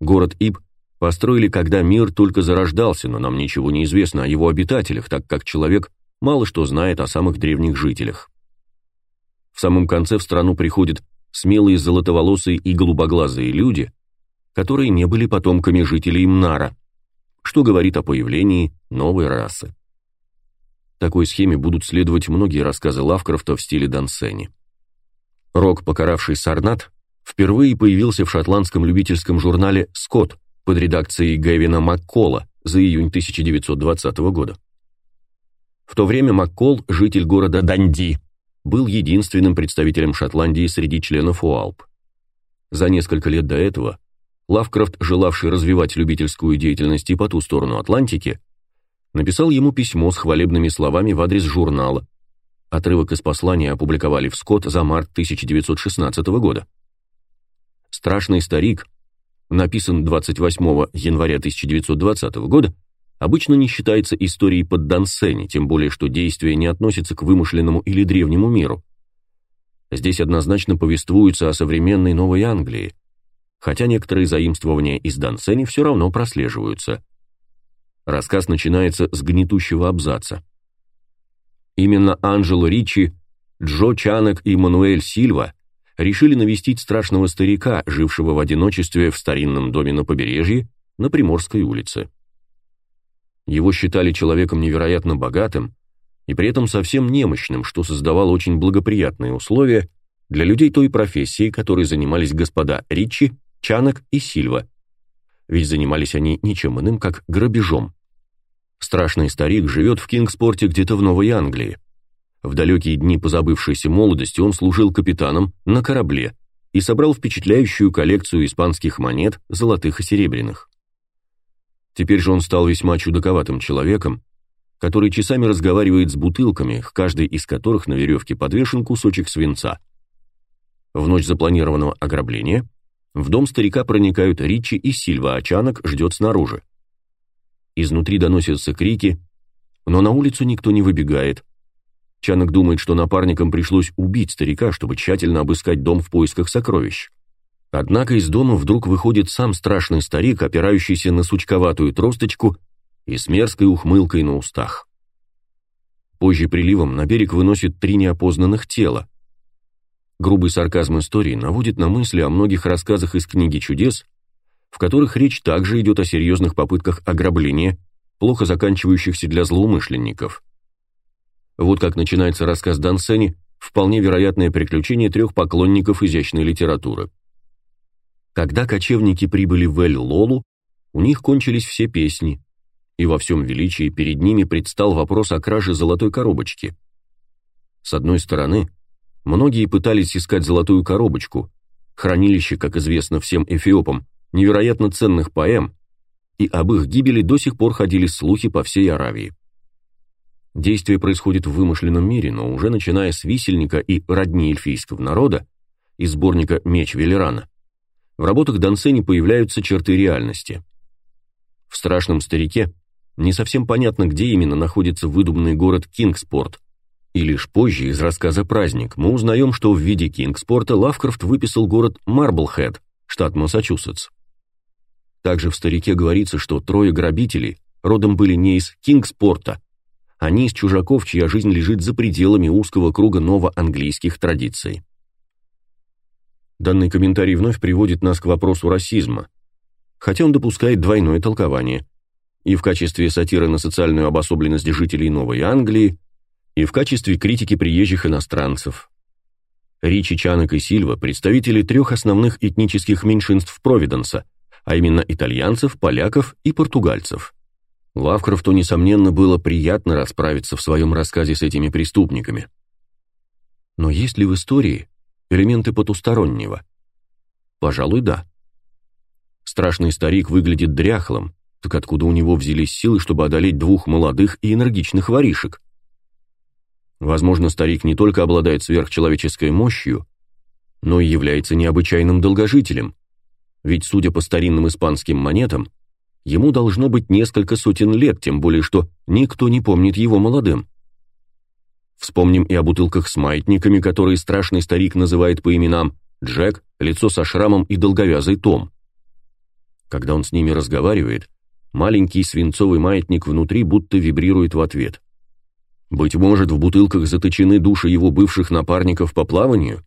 Speaker 1: Город Иб построили, когда мир только зарождался, но нам ничего не известно о его обитателях, так как человек мало что знает о самых древних жителях. В самом конце в страну приходят смелые золотоволосые и голубоглазые люди, которые не были потомками жителей Мнара, что говорит о появлении новой расы. Такой схеме будут следовать многие рассказы Лавкрафта в стиле Дансени. Рок, покаравший Сарнат, впервые появился в шотландском любительском журнале «Скотт» под редакцией Гэвина Маккола за июнь 1920 года. В то время Маккол, житель города Данди, был единственным представителем Шотландии среди членов УАЛП. За несколько лет до этого Лавкрафт, желавший развивать любительскую деятельность и по ту сторону Атлантики, написал ему письмо с хвалебными словами в адрес журнала. Отрывок из послания опубликовали в Скотт за март 1916 года. Страшный старик, написан 28 января 1920 года, обычно не считается историей под Дансени, тем более что действие не относится к вымышленному или древнему миру. Здесь однозначно повествуется о современной Новой Англии, хотя некоторые заимствования из Дансени все равно прослеживаются. Рассказ начинается с гнетущего абзаца. Именно Анджело Ричи, Джо Чанок и Мануэль Сильва решили навестить страшного старика, жившего в одиночестве в старинном доме на побережье на Приморской улице. Его считали человеком невероятно богатым и при этом совсем немощным, что создавало очень благоприятные условия для людей той профессии, которой занимались господа Ричи, Чанок и Сильва. Ведь занимались они ничем иным, как грабежом. Страшный старик живет в Кингспорте где-то в Новой Англии. В далекие дни позабывшейся молодости он служил капитаном на корабле и собрал впечатляющую коллекцию испанских монет, золотых и серебряных. Теперь же он стал весьма чудаковатым человеком, который часами разговаривает с бутылками, к каждой из которых на веревке подвешен кусочек свинца. В ночь запланированного ограбления в дом старика проникают Ричи и Сильва, а Чанок ждет снаружи. Изнутри доносятся крики, но на улицу никто не выбегает. Чанок думает, что напарникам пришлось убить старика, чтобы тщательно обыскать дом в поисках сокровищ. Однако из дома вдруг выходит сам страшный старик, опирающийся на сучковатую тросточку и с мерзкой ухмылкой на устах. Позже приливом на берег выносят три неопознанных тела. Грубый сарказм истории наводит на мысли о многих рассказах из книги чудес, в которых речь также идет о серьезных попытках ограбления, плохо заканчивающихся для злоумышленников. Вот как начинается рассказ Дансени, вполне вероятное приключение трех поклонников изящной литературы. Когда кочевники прибыли в Эль-Лолу, у них кончились все песни, и во всем величии перед ними предстал вопрос о краже золотой коробочки. С одной стороны, многие пытались искать золотую коробочку, хранилище, как известно всем эфиопам, невероятно ценных поэм, и об их гибели до сих пор ходили слухи по всей Аравии. Действие происходит в вымышленном мире, но уже начиная с висельника и родни эльфийского народа, из сборника «Меч Велерана», в работах Дансени появляются черты реальности. В «Страшном старике» не совсем понятно, где именно находится выдуманный город Кингспорт, и лишь позже из рассказа «Праздник» мы узнаем, что в виде Кингспорта Лавкрафт выписал город Марблхэт, штат Массачусетс. Также в «Старике» говорится, что трое грабителей родом были не из Кингспорта, они из чужаков, чья жизнь лежит за пределами узкого круга новоанглийских традиций. Данный комментарий вновь приводит нас к вопросу расизма, хотя он допускает двойное толкование и в качестве сатиры на социальную обособленность жителей Новой Англии, и в качестве критики приезжих иностранцев. Ричи, Чанок и Сильва – представители трех основных этнических меньшинств Провиденса, а именно итальянцев, поляков и португальцев. Лавкрафту, несомненно, было приятно расправиться в своем рассказе с этими преступниками. Но есть ли в истории элементы потустороннего? Пожалуй, да. Страшный старик выглядит дряхлым, так откуда у него взялись силы, чтобы одолеть двух молодых и энергичных воришек? Возможно, старик не только обладает сверхчеловеческой мощью, но и является необычайным долгожителем, ведь, судя по старинным испанским монетам, Ему должно быть несколько сотен лет, тем более что никто не помнит его молодым. Вспомним и о бутылках с маятниками, которые страшный старик называет по именам Джек, лицо со шрамом и долговязый Том. Когда он с ними разговаривает, маленький свинцовый маятник внутри будто вибрирует в ответ. Быть может, в бутылках заточены души его бывших напарников по плаванию?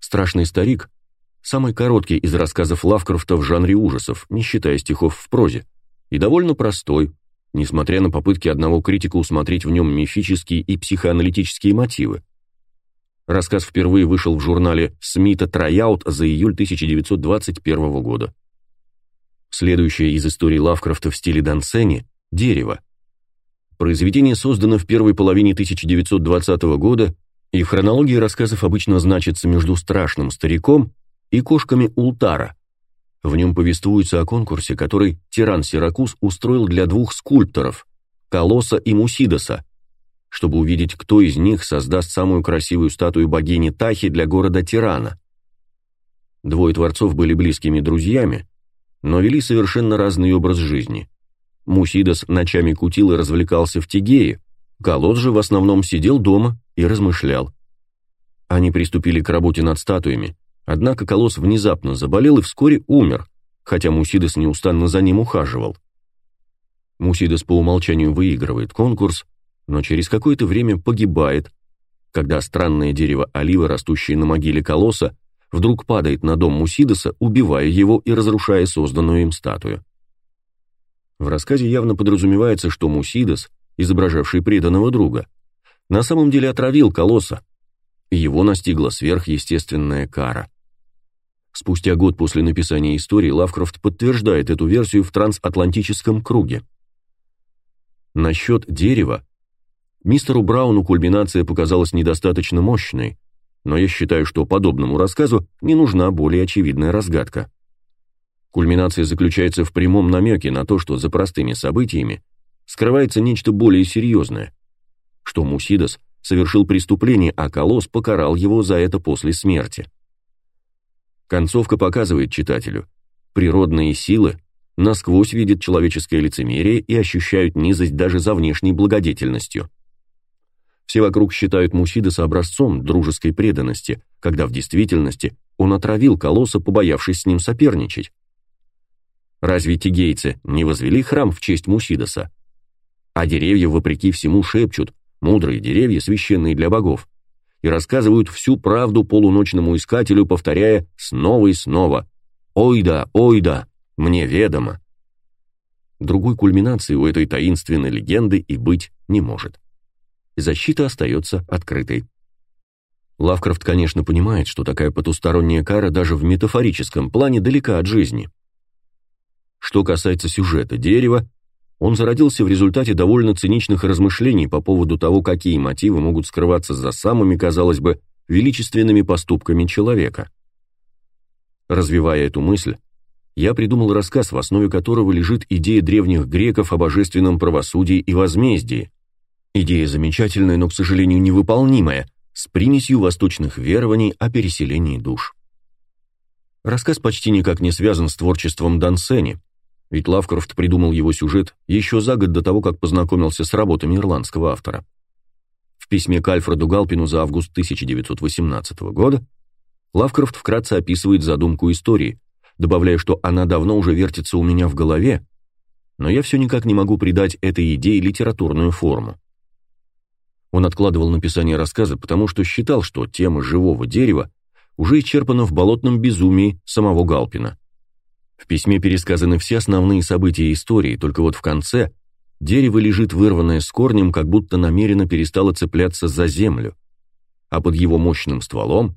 Speaker 1: Страшный старик – самый короткий из рассказов Лавкрафта в жанре ужасов, не считая стихов в прозе, и довольно простой, несмотря на попытки одного критика усмотреть в нем мифические и психоаналитические мотивы. Рассказ впервые вышел в журнале Смита Трайаут за июль 1921 года. Следующее из историй Лавкрафта в стиле Дансени – «Дерево». Произведение создано в первой половине 1920 года, и в хронологии рассказов обычно значится между страшным стариком и кошками Ултара. В нем повествуется о конкурсе, который тиран Сиракуз устроил для двух скульпторов – Колосса и Мусидоса, чтобы увидеть, кто из них создаст самую красивую статую богини Тахи для города Тирана. Двое творцов были близкими друзьями, но вели совершенно разный образ жизни. Мусидас ночами кутил и развлекался в Тигее, Колос же в основном сидел дома и размышлял. Они приступили к работе над статуями, однако Колос внезапно заболел и вскоре умер, хотя Мусидас неустанно за ним ухаживал. Мусидас по умолчанию выигрывает конкурс, но через какое-то время погибает, когда странное дерево оливы, растущее на могиле Колоса, вдруг падает на дом Мусидаса, убивая его и разрушая созданную им статую. В рассказе явно подразумевается, что Мусидас, изображавший преданного друга, на самом деле отравил колосса, его настигла сверхъестественная кара. Спустя год после написания истории Лавкрафт подтверждает эту версию в трансатлантическом круге. Насчет дерева мистеру Брауну кульминация показалась недостаточно мощной, но я считаю, что подобному рассказу не нужна более очевидная разгадка. Кульминация заключается в прямом намеке на то, что за простыми событиями скрывается нечто более серьезное, что Мусидас совершил преступление, а Колос покарал его за это после смерти. Концовка показывает читателю, природные силы насквозь видят человеческое лицемерие и ощущают низость даже за внешней благодетельностью. Все вокруг считают Мусидаса образцом дружеской преданности, когда в действительности он отравил Колосса, побоявшись с ним соперничать. Разве тигейцы не возвели храм в честь Мусидаса? А деревья, вопреки всему, шепчут, мудрые деревья, священные для богов, и рассказывают всю правду полуночному искателю, повторяя снова и снова «Ой да, ой да, мне ведомо». Другой кульминации у этой таинственной легенды и быть не может. Защита остается открытой. Лавкрафт, конечно, понимает, что такая потусторонняя кара даже в метафорическом плане далека от жизни. Что касается сюжета дерева, он зародился в результате довольно циничных размышлений по поводу того, какие мотивы могут скрываться за самыми, казалось бы, величественными поступками человека. Развивая эту мысль, я придумал рассказ, в основе которого лежит идея древних греков о божественном правосудии и возмездии. Идея замечательная, но, к сожалению, невыполнимая, с примесью восточных верований о переселении душ. Рассказ почти никак не связан с творчеством Дансени, ведь Лавкрафт придумал его сюжет еще за год до того, как познакомился с работами ирландского автора. В письме к Альфреду Галпину за август 1918 года Лавкрафт вкратце описывает задумку истории, добавляя, что она давно уже вертится у меня в голове, но я все никак не могу придать этой идее литературную форму. Он откладывал написание рассказа, потому что считал, что тема живого дерева уже исчерпана в болотном безумии самого Галпина. В письме пересказаны все основные события истории, только вот в конце дерево лежит вырванное с корнем, как будто намеренно перестало цепляться за землю, а под его мощным стволом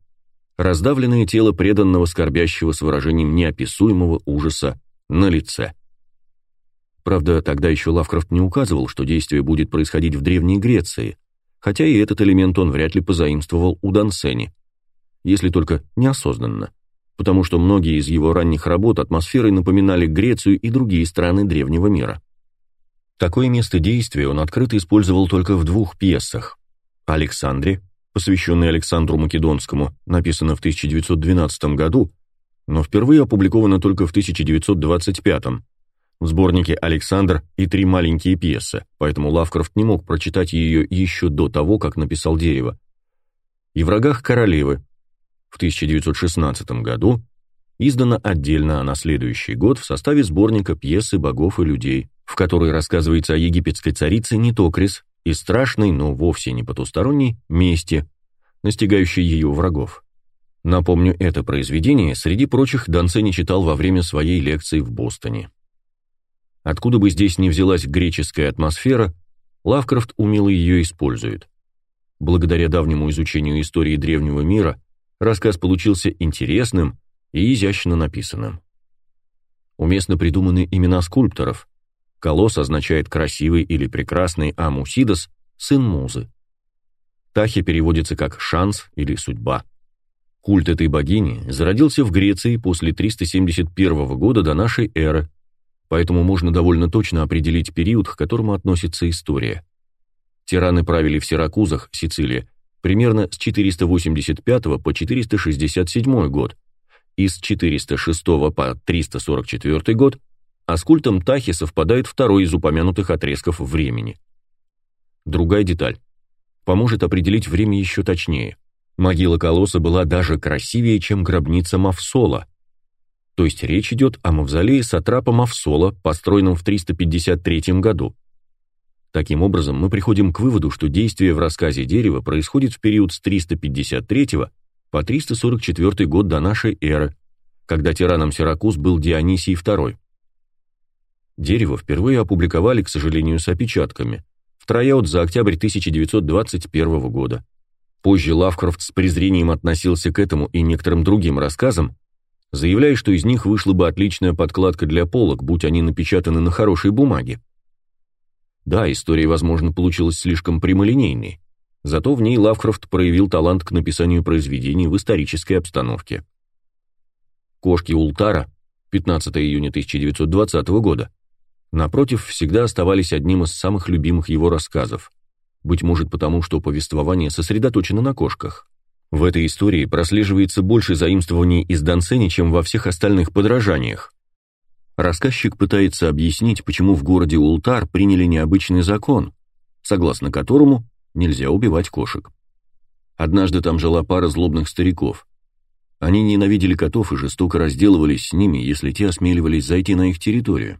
Speaker 1: раздавленное тело преданного скорбящего с выражением неописуемого ужаса на лице. Правда, тогда еще Лавкрафт не указывал, что действие будет происходить в Древней Греции, хотя и этот элемент он вряд ли позаимствовал у Дансени, если только неосознанно потому что многие из его ранних работ атмосферой напоминали Грецию и другие страны древнего мира. Такое место действия он открыто использовал только в двух пьесах. «Александре», посвященной Александру Македонскому, написано в 1912 году, но впервые опубликовано только в 1925 в сборнике «Александр» и «Три маленькие пьесы», поэтому Лавкрафт не мог прочитать ее еще до того, как написал «Дерево». И «Врагах королевы», в 1916 году, издана отдельно, а на следующий год в составе сборника пьесы богов и людей, в которой рассказывается о египетской царице Нитокрис, и страшной, но вовсе не потусторонней, мести, настигающей ее врагов. Напомню, это произведение, среди прочих, Донцени читал во время своей лекции в Бостоне. Откуда бы здесь ни взялась греческая атмосфера, Лавкрафт умело ее использует. Благодаря давнему изучению истории древнего мира, рассказ получился интересным и изящно написанным. Уместно придуманы имена скульпторов. Колосс означает «красивый» или «прекрасный», а Мусидос – «сын музы». Тахи переводится как «шанс» или «судьба». Культ этой богини зародился в Греции после 371 года до нашей эры, поэтому можно довольно точно определить период, к которому относится история. Тираны правили в Сиракузах, Сицилия, примерно с 485 по 467 год, и с 406 по 344 год, а с культом Тахи совпадает второй из упомянутых отрезков времени. Другая деталь поможет определить время еще точнее. Могила Колосса была даже красивее, чем гробница Мавсола. То есть речь идет о мавзолее сатрапа Мавсола, построенном в 353 году. Таким образом, мы приходим к выводу, что действие в рассказе дерева происходит в период с 353 по 344 год до нашей эры, когда тираном Сиракуз был Дионисий II. Дерево впервые опубликовали, к сожалению, с опечатками, в трояут за октябрь 1921 года. Позже Лавкрафт с презрением относился к этому и некоторым другим рассказам, заявляя, что из них вышла бы отличная подкладка для полок, будь они напечатаны на хорошей бумаге. Да, история, возможно, получилась слишком прямолинейной, зато в ней Лавкрафт проявил талант к написанию произведений в исторической обстановке. «Кошки Ултара» 15 июня 1920 года, напротив, всегда оставались одним из самых любимых его рассказов – быть может потому, что повествование сосредоточено на кошках. В этой истории прослеживается больше заимствований из Дансени, чем во всех остальных подражаниях. Рассказчик пытается объяснить, почему в городе Ултар приняли необычный закон, согласно которому нельзя убивать кошек. Однажды там жила пара злобных стариков. Они ненавидели котов и жестоко разделывались с ними, если те осмеливались зайти на их территорию.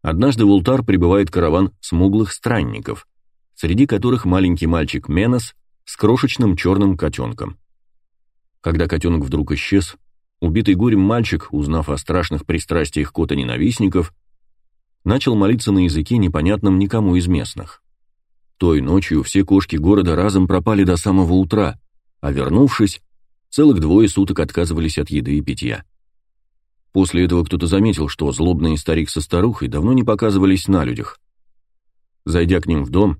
Speaker 1: Однажды в Ултар прибывает караван смуглых странников, среди которых маленький мальчик Менос с крошечным черным котенком. Когда котенок вдруг исчез, убитый горем мальчик, узнав о страшных пристрастиях кота-ненавистников, начал молиться на языке, непонятном никому из местных. Той ночью все кошки города разом пропали до самого утра, а вернувшись, целых двое суток отказывались от еды и питья. После этого кто-то заметил, что злобный старик со старухой давно не показывались на людях. Зайдя к ним в дом,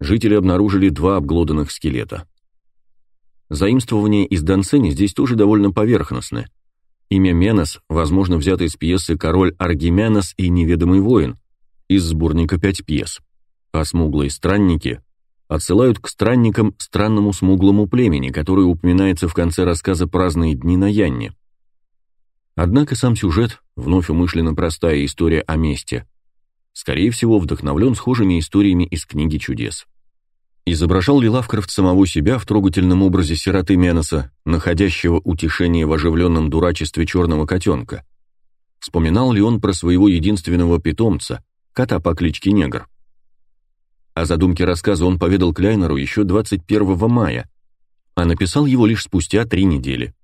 Speaker 1: жители обнаружили два обглоданных скелета. Заимствование из Дансени здесь тоже довольно поверхностное. Имя Менос, возможно, взято из пьесы «Король Аргименос и неведомый воин» из сборника «Пять пьес», а смуглые странники отсылают к странникам странному смуглому племени, которое упоминается в конце рассказа «Праздные дни на Янне». Однако сам сюжет, вновь умышленно простая история о месте, скорее всего, вдохновлен схожими историями из книги чудес. Изображал ли Лавкрафт самого себя в трогательном образе сироты Меноса, находящего утешение в оживленном дурачестве черного котенка? Вспоминал ли он про своего единственного питомца, кота по кличке Негр? О задумке рассказа он поведал Кляйнеру еще 21 мая, а написал его лишь спустя три недели.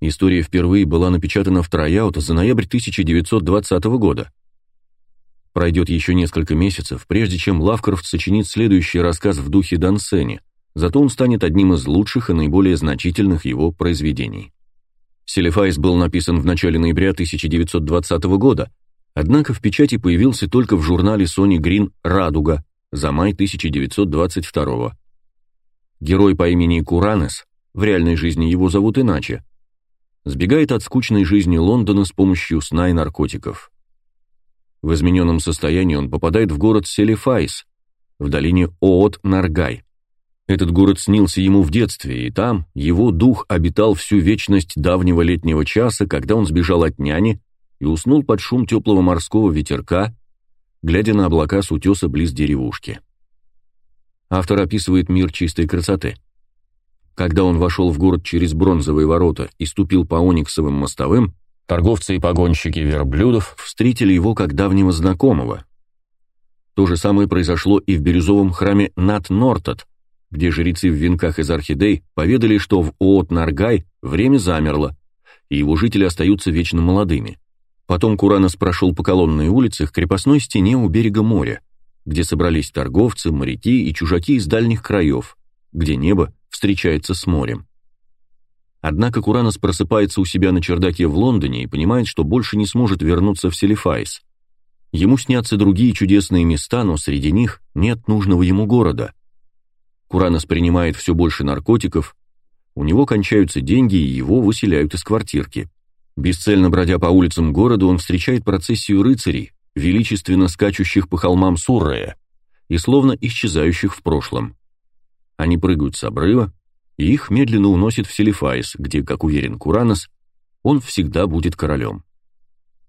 Speaker 1: История впервые была напечатана в Трояут за ноябрь 1920 года. Пройдет еще несколько месяцев, прежде чем Лавкрафт сочинит следующий рассказ в духе Дансени, зато он станет одним из лучших и наиболее значительных его произведений. Селефайс был написан в начале ноября 1920 года, однако в печати появился только в журнале Сони Грин «Радуга» за май 1922 Герой по имени Куранес, в реальной жизни его зовут иначе, сбегает от скучной жизни Лондона с помощью сна и наркотиков. В измененном состоянии он попадает в город Селифайс, в долине Оот-Наргай. Этот город снился ему в детстве, и там его дух обитал всю вечность давнего летнего часа, когда он сбежал от няни и уснул под шум теплого морского ветерка, глядя на облака с утеса близ деревушки. Автор описывает мир чистой красоты. Когда он вошел в город через бронзовые ворота и ступил по ониксовым мостовым, Торговцы и погонщики верблюдов встретили его как давнего знакомого. То же самое произошло и в бирюзовом храме Нат-Нортот, где жрецы в венках из орхидей поведали, что в Оот-Наргай время замерло, и его жители остаются вечно молодыми. Потом Куранос прошел по колонной улице к крепостной стене у берега моря, где собрались торговцы, моряки и чужаки из дальних краев, где небо встречается с морем. Однако Куранос просыпается у себя на чердаке в Лондоне и понимает, что больше не сможет вернуться в Селифайс. Ему снятся другие чудесные места, но среди них нет нужного ему города. Куранос принимает все больше наркотиков, у него кончаются деньги, и его выселяют из квартирки. Бесцельно бродя по улицам города, он встречает процессию рыцарей, величественно скачущих по холмам Суррея и словно исчезающих в прошлом. Они прыгают с обрыва, и их медленно уносит в Селифайс, где, как уверен Куранос, он всегда будет королем.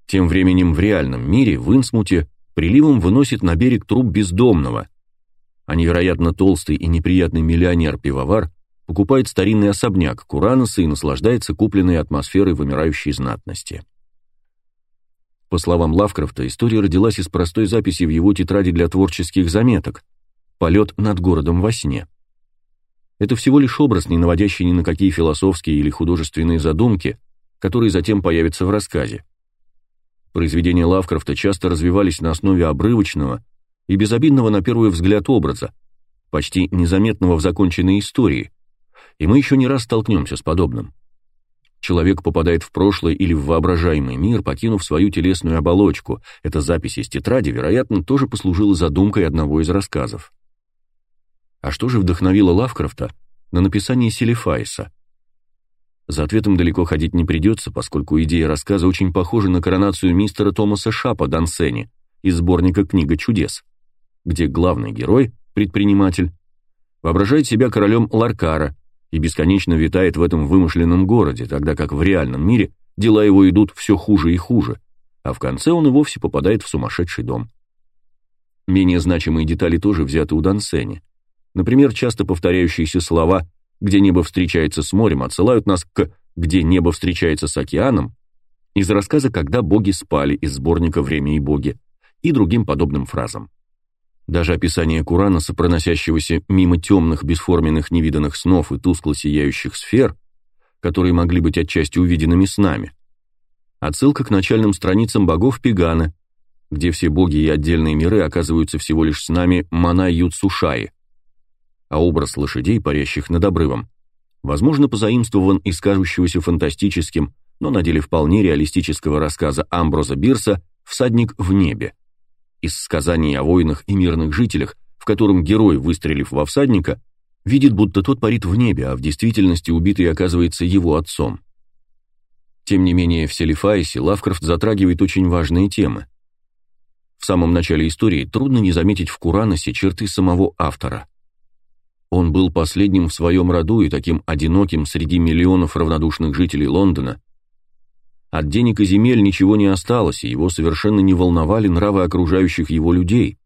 Speaker 1: Тем временем в реальном мире, в Инсмуте, приливом выносит на берег труп бездомного, а невероятно толстый и неприятный миллионер-пивовар покупает старинный особняк Кураноса и наслаждается купленной атмосферой вымирающей знатности. По словам Лавкрафта, история родилась из простой записи в его тетради для творческих заметок «Полет над городом во сне». Это всего лишь образ, не наводящий ни на какие философские или художественные задумки, которые затем появятся в рассказе. Произведения Лавкрафта часто развивались на основе обрывочного и безобидного на первый взгляд образа, почти незаметного в законченной истории, и мы еще не раз столкнемся с подобным. Человек попадает в прошлое или в воображаемый мир, покинув свою телесную оболочку. Эта запись из тетради, вероятно, тоже послужила задумкой одного из рассказов. А что же вдохновило Лавкрафта на написание Селифайса? За ответом далеко ходить не придется, поскольку идея рассказа очень похожа на коронацию мистера Томаса Шапа Дансени из сборника «Книга чудес», где главный герой, предприниматель, воображает себя королем Ларкара и бесконечно витает в этом вымышленном городе, тогда как в реальном мире дела его идут все хуже и хуже, а в конце он и вовсе попадает в сумасшедший дом. Менее значимые детали тоже взяты у Дансени. Например, часто повторяющиеся слова «где небо встречается с морем» отсылают нас к «где небо встречается с океаном» из рассказа «Когда боги спали» из сборника «Время и боги» и другим подобным фразам. Даже описание Кураноса, проносящегося мимо темных бесформенных невиданных снов и тускло сияющих сфер, которые могли быть отчасти увиденными с нами. Отсылка к начальным страницам богов Пигана, где все боги и отдельные миры оказываются всего лишь с нами Мана Юцушаи, а образ лошадей, парящих над обрывом, возможно, позаимствован из кажущегося фантастическим, но на деле вполне реалистического рассказа Амброза Бирса «Всадник в небе», из сказаний о воинах и мирных жителях, в котором герой, выстрелив во всадника, видит, будто тот парит в небе, а в действительности убитый оказывается его отцом. Тем не менее, в Селифаисе Лавкрафт затрагивает очень важные темы. В самом начале истории трудно не заметить в Кураносе черты самого автора – он был последним в своем роду и таким одиноким среди миллионов равнодушных жителей Лондона. От денег и земель ничего не осталось, и его совершенно не волновали нравы окружающих его людей.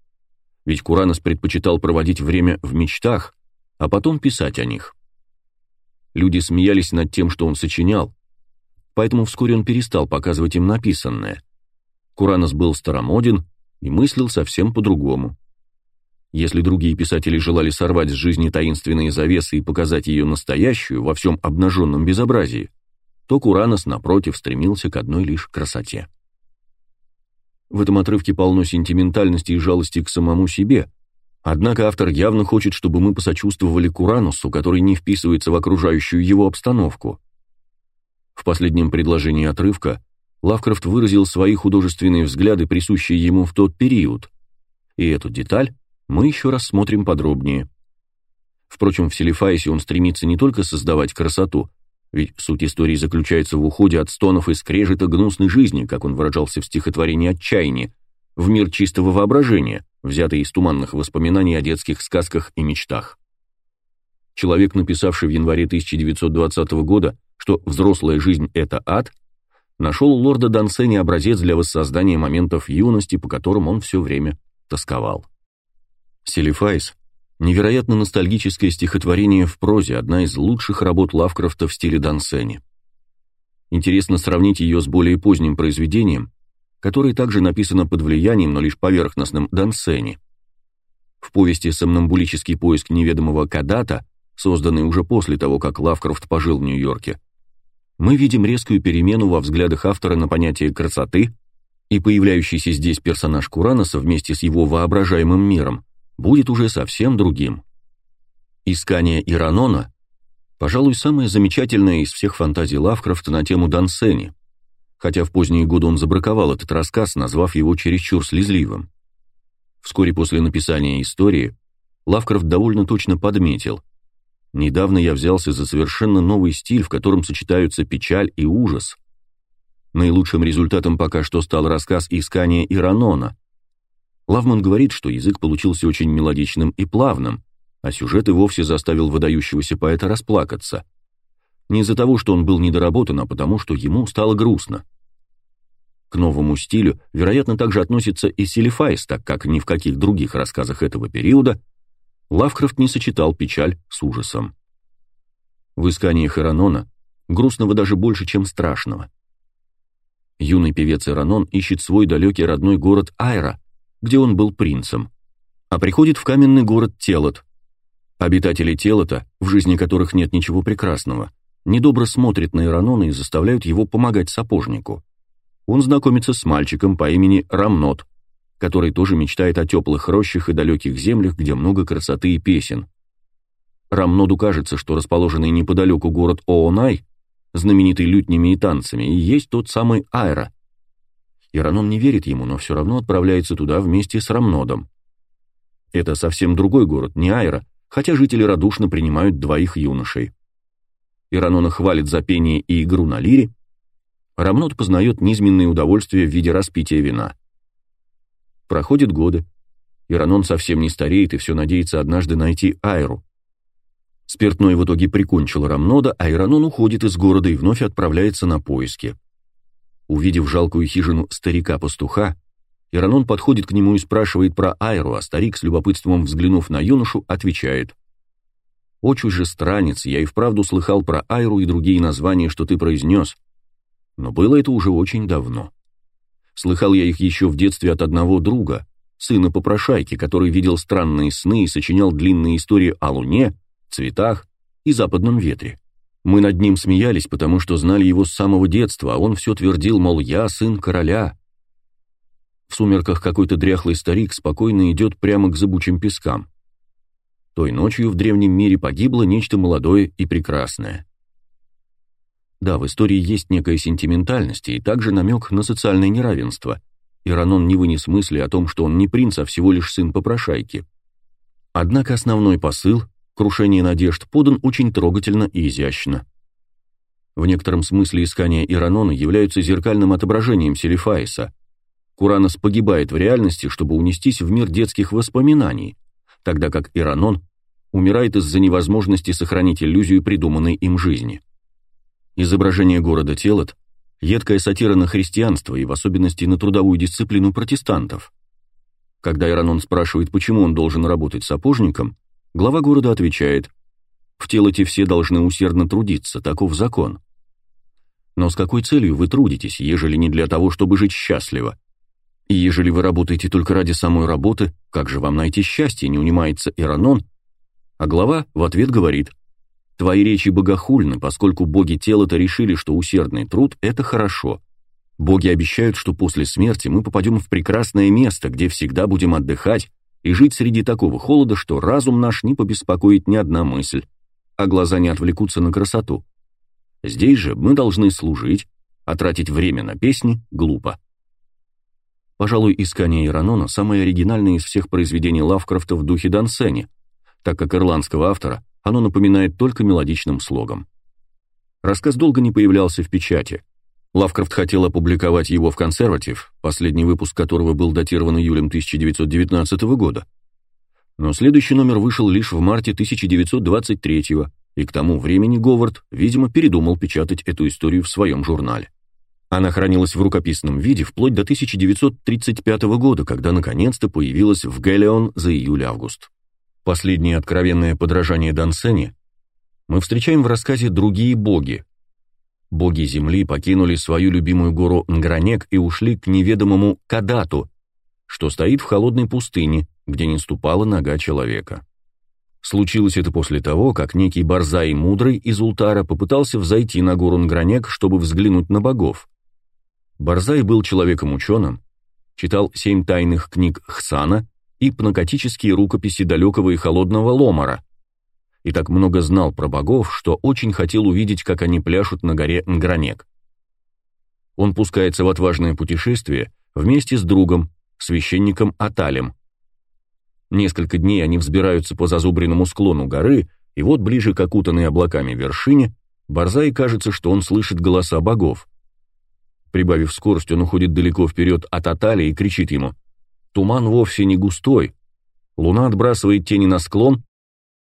Speaker 1: Ведь Куранос предпочитал проводить время в мечтах, а потом писать о них. Люди смеялись над тем, что он сочинял, поэтому вскоре он перестал показывать им написанное. Куранос был старомоден и мыслил совсем по-другому. Если другие писатели желали сорвать с жизни таинственные завесы и показать ее настоящую во всем обнаженном безобразии, то Куранос, напротив, стремился к одной лишь красоте. В этом отрывке полно сентиментальности и жалости к самому себе, однако автор явно хочет, чтобы мы посочувствовали Кураносу, который не вписывается в окружающую его обстановку. В последнем предложении отрывка Лавкрафт выразил свои художественные взгляды, присущие ему в тот период, и эту деталь мы еще рассмотрим подробнее. Впрочем, в Селифаисе он стремится не только создавать красоту, ведь суть истории заключается в уходе от стонов и скрежета гнусной жизни, как он выражался в стихотворении «Отчаяние», в мир чистого воображения, взятый из туманных воспоминаний о детских сказках и мечтах. Человек, написавший в январе 1920 года, что взрослая жизнь — это ад, нашел у лорда Дансени образец для воссоздания моментов юности, по которым он все время тосковал. Селифайс — невероятно ностальгическое стихотворение в прозе, одна из лучших работ Лавкрафта в стиле Дансени. Интересно сравнить ее с более поздним произведением, которое также написано под влиянием, но лишь поверхностным Дансени, В повести «Сомнамбулический поиск неведомого Кадата», созданной уже после того, как Лавкрафт пожил в Нью-Йорке, мы видим резкую перемену во взглядах автора на понятие красоты, и появляющийся здесь персонаж Кураноса вместе с его воображаемым миром будет уже совсем другим. Искание Иранона, пожалуй, самое замечательное из всех фантазий Лавкрафта на тему Дансени, хотя в поздние годы он забраковал этот рассказ, назвав его чересчур слезливым. Вскоре после написания истории Лавкрафт довольно точно подметил. Недавно я взялся за совершенно новый стиль, в котором сочетаются печаль и ужас. Наилучшим результатом пока что стал рассказ «Искание Иранона». Лавман говорит, что язык получился очень мелодичным и плавным, а сюжет и вовсе заставил выдающегося поэта расплакаться. Не из-за того, что он был недоработан, а потому, что ему стало грустно. К новому стилю, вероятно, также относится и Селифайс, так как ни в каких других рассказах этого периода Лавкрафт не сочетал печаль с ужасом. В исканиях Иранона грустного даже больше, чем страшного. Юный певец Иранон ищет свой далекий родной город Айра, где он был принцем, а приходит в каменный город Телот. Обитатели Телота, в жизни которых нет ничего прекрасного, недобро смотрят на Иранона и заставляют его помогать сапожнику он знакомится с мальчиком по имени Рамнот, который тоже мечтает о теплых рощах и далеких землях, где много красоты и песен. Рамноду кажется, что расположенный неподалеку город Оонай, знаменитый лютнями и танцами, и есть тот самый Айра. Иранон не верит ему, но все равно отправляется туда вместе с Рамнодом. Это совсем другой город, не Айра, хотя жители радушно принимают двоих юношей. Иранона хвалит за пение и игру на лире, Рамнот познает низменные удовольствия в виде распития вина. Проходят годы. Иранон совсем не стареет и все надеется однажды найти Айру. Спиртной в итоге прикончил Рамнода, а Иранон уходит из города и вновь отправляется на поиски. Увидев жалкую хижину старика-пастуха, Иранон подходит к нему и спрашивает про Айру, а старик, с любопытством взглянув на юношу, отвечает. «О, чужестранец, я и вправду слыхал про Айру и другие названия, что ты произнес, но было это уже очень давно. Слыхал я их еще в детстве от одного друга, сына попрошайки, который видел странные сны и сочинял длинные истории о луне, цветах и западном ветре. Мы над ним смеялись, потому что знали его с самого детства, а он все твердил, мол, я сын короля. В сумерках какой-то дряхлый старик спокойно идет прямо к зыбучим пескам. Той ночью в древнем мире погибло нечто молодое и прекрасное. Да, в истории есть некая сентиментальность и также намек на социальное неравенство. И не вынес мысли о том, что он не принц, а всего лишь сын попрошайки. Однако основной посыл, крушение надежд, подан очень трогательно и изящно. В некотором смысле искания Иранона являются зеркальным отображением Селифаиса. Куранос погибает в реальности, чтобы унестись в мир детских воспоминаний, тогда как Иранон умирает из-за невозможности сохранить иллюзию придуманной им жизни. Изображение города Телот – едкая сатира на христианство и в особенности на трудовую дисциплину протестантов. Когда Иранон спрашивает, почему он должен работать сапожником, глава города отвечает «В Телоте все должны усердно трудиться, таков закон». Но с какой целью вы трудитесь, ежели не для того, чтобы жить счастливо? И ежели вы работаете только ради самой работы, как же вам найти счастье, не унимается Иранон? А глава в ответ говорит Твои речи богохульны, поскольку боги тела-то решили, что усердный труд — это хорошо. Боги обещают, что после смерти мы попадем в прекрасное место, где всегда будем отдыхать и жить среди такого холода, что разум наш не побеспокоит ни одна мысль, а глаза не отвлекутся на красоту. Здесь же мы должны служить, а тратить время на песни глупо. Пожалуй, «Искание Иранона» самое оригинальное из всех произведений Лавкрафта в духе Дансени, так как ирландского автора оно напоминает только мелодичным слогом. Рассказ долго не появлялся в печати. Лавкрафт хотел опубликовать его в «Консерватив», последний выпуск которого был датирован июлем 1919 года. Но следующий номер вышел лишь в марте 1923 и к тому времени Говард, видимо, передумал печатать эту историю в своем журнале. Она хранилась в рукописном виде вплоть до 1935 года, когда наконец-то появилась в Гэлеон за июль-август. Последнее откровенное подражание Дансене мы встречаем в рассказе «Другие боги». Боги Земли покинули свою любимую гору Нгранек и ушли к неведомому Кадату, что стоит в холодной пустыне, где не ступала нога человека. Случилось это после того, как некий Барзай Мудрый из Ултара попытался взойти на гору Нгранек, чтобы взглянуть на богов. Барзай был человеком-ученым, читал семь тайных книг Хсана и пнокотические рукописи далекого и холодного Ломара, и так много знал про богов, что очень хотел увидеть, как они пляшут на горе Нгранек. Он пускается в отважное путешествие вместе с другом, священником Аталем. Несколько дней они взбираются по зазубренному склону горы, и вот ближе к окутанной облаками вершине Барзай кажется, что он слышит голоса богов. Прибавив скорость, он уходит далеко вперед от Атали и кричит ему «Туман вовсе не густой. Луна отбрасывает тени на склон,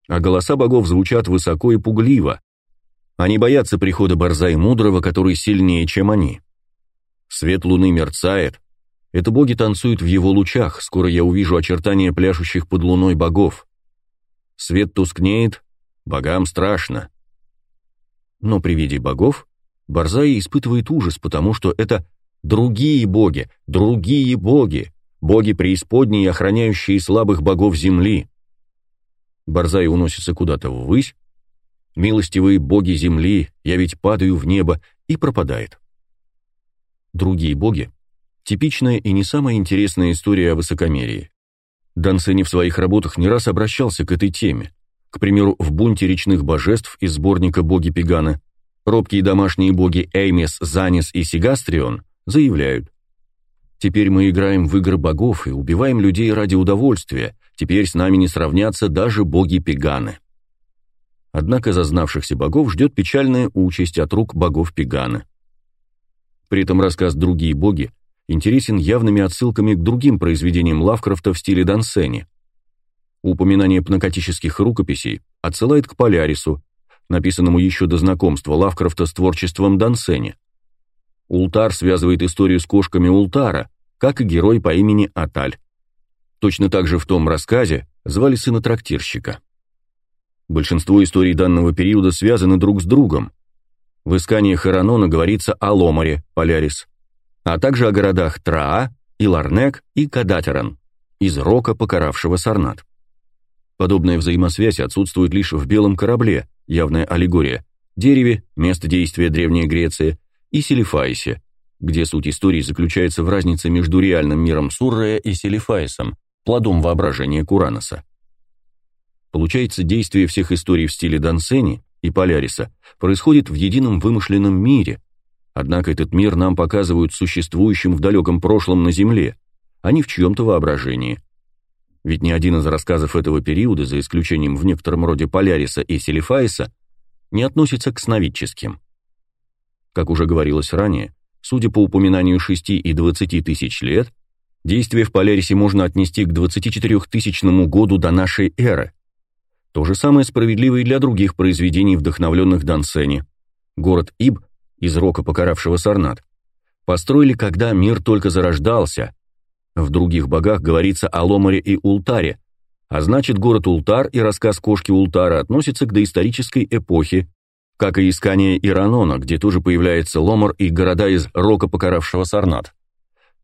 Speaker 1: а голоса богов звучат высоко и пугливо. Они боятся прихода Барзай Мудрого, который сильнее, чем они. Свет луны мерцает, это боги танцуют в его лучах, скоро я увижу очертания пляшущих под луной богов. Свет тускнеет, богам страшно. Но при виде богов Барзай испытывает ужас, потому что это другие боги, другие боги, боги преисподней, охраняющие слабых богов земли. Барзай уносится куда-то ввысь, милостивые боги земли, я ведь падаю в небо, и пропадает. Другие боги Типичная и не самая интересная история о высокомерии. Дансени в своих работах не раз обращался к этой теме. К примеру, в «Бунте речных божеств» из сборника «Боги Пегана» робкие домашние боги Эймес, Занис и Сигастрион заявляют «Теперь мы играем в игры богов и убиваем людей ради удовольствия, теперь с нами не сравнятся даже боги Пеганы». Однако зазнавшихся богов ждет печальная участь от рук богов Пеганы. При этом рассказ «Другие боги» интересен явными отсылками к другим произведениям Лавкрафта в стиле Дансени. Упоминание пнокотических рукописей отсылает к Полярису, написанному еще до знакомства Лавкрафта с творчеством Дансени. Ултар связывает историю с кошками Ултара, как и герой по имени Аталь. Точно так же в том рассказе звали сына трактирщика. Большинство историй данного периода связаны друг с другом. В исканиях Иранона говорится о Ломаре, Полярис, а также о городах Траа, Иларнек и Кадатеран, из рока, покаравшего Сарнат. Подобная взаимосвязь отсутствует лишь в белом корабле, явная аллегория, дереве, место действия Древняя Греция, и Селифаисе, где суть истории заключается в разнице между реальным миром Суррея и Селифаисом, плодом воображения Кураноса. Получается, действие всех историй в стиле Дансени и Поляриса происходит в едином вымышленном мире, Однако этот мир нам показывают существующим в далеком прошлом на Земле, а не в чьем-то воображении. Ведь ни один из рассказов этого периода, за исключением в некотором роде Поляриса и Селифаиса, не относится к сновидческим. Как уже говорилось ранее, судя по упоминанию 6 и 20 тысяч лет, действие в Полярисе можно отнести к 24 тысячному году до нашей эры. То же самое справедливо и для других произведений, вдохновленных Дансени. Город Иб из рока, покаравшего Сарнат, построили, когда мир только зарождался. В других богах говорится о Ломаре и Ултаре, а значит, город Ултар и рассказ кошки Ултара относятся к доисторической эпохе, как и искание Иранона, где тоже появляется Ломар и города из рока, покаравшего Сарнат.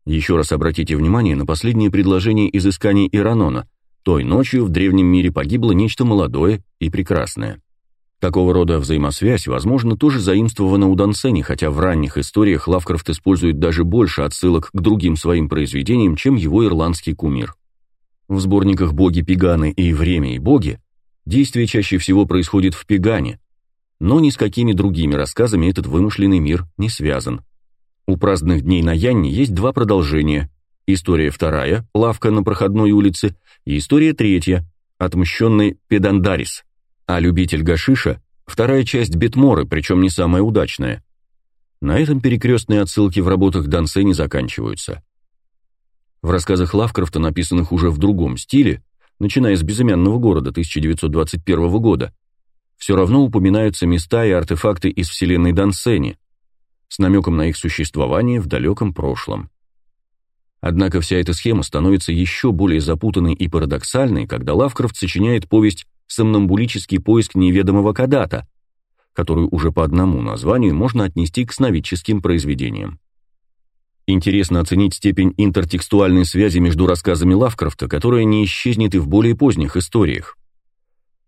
Speaker 1: Еще раз обратите внимание на последнее предложение из исканий Иранона. Той ночью в древнем мире погибло нечто молодое и прекрасное. Такого рода взаимосвязь, возможно, тоже заимствована у Дансени, хотя в ранних историях Лавкрафт использует даже больше отсылок к другим своим произведениям, чем его ирландский кумир. В сборниках «Боги Пиганы» и «Время и боги» действие чаще всего происходит в Пигане, но ни с какими другими рассказами этот вымышленный мир не связан. У праздных дней на Янне есть два продолжения. История вторая, лавка на проходной улице, и история третья, отмщенный Педандарис – а любитель гашиша — вторая часть Бетморы, причем не самая удачная. На этом перекрестные отсылки в работах Дансе не заканчиваются. В рассказах Лавкрафта, написанных уже в другом стиле, начиная с «Безымянного города» 1921 года, все равно упоминаются места и артефакты из вселенной Дансени, с намеком на их существование в далеком прошлом. Однако вся эта схема становится еще более запутанной и парадоксальной, когда Лавкрафт сочиняет повесть сомнамбулический поиск неведомого кадата, которую уже по одному названию можно отнести к сновидческим произведениям. Интересно оценить степень интертекстуальной связи между рассказами Лавкрафта, которая не исчезнет и в более поздних историях.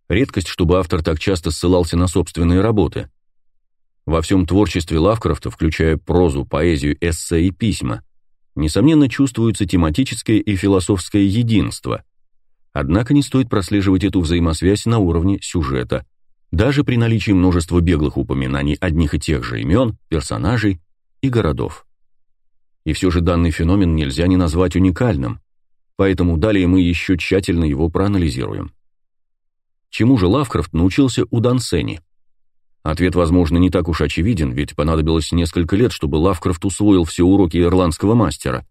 Speaker 1: Редкость, чтобы автор так часто ссылался на собственные работы. Во всем творчестве Лавкрафта, включая прозу, поэзию, эссе и письма, несомненно чувствуется тематическое и философское единство. Однако не стоит прослеживать эту взаимосвязь на уровне сюжета, даже при наличии множества беглых упоминаний одних и тех же имен, персонажей и городов. И все же данный феномен нельзя не назвать уникальным, поэтому далее мы еще тщательно его проанализируем. Чему же Лавкрафт научился у Дансени? Ответ, возможно, не так уж очевиден, ведь понадобилось несколько лет, чтобы Лавкрафт усвоил все уроки ирландского мастера,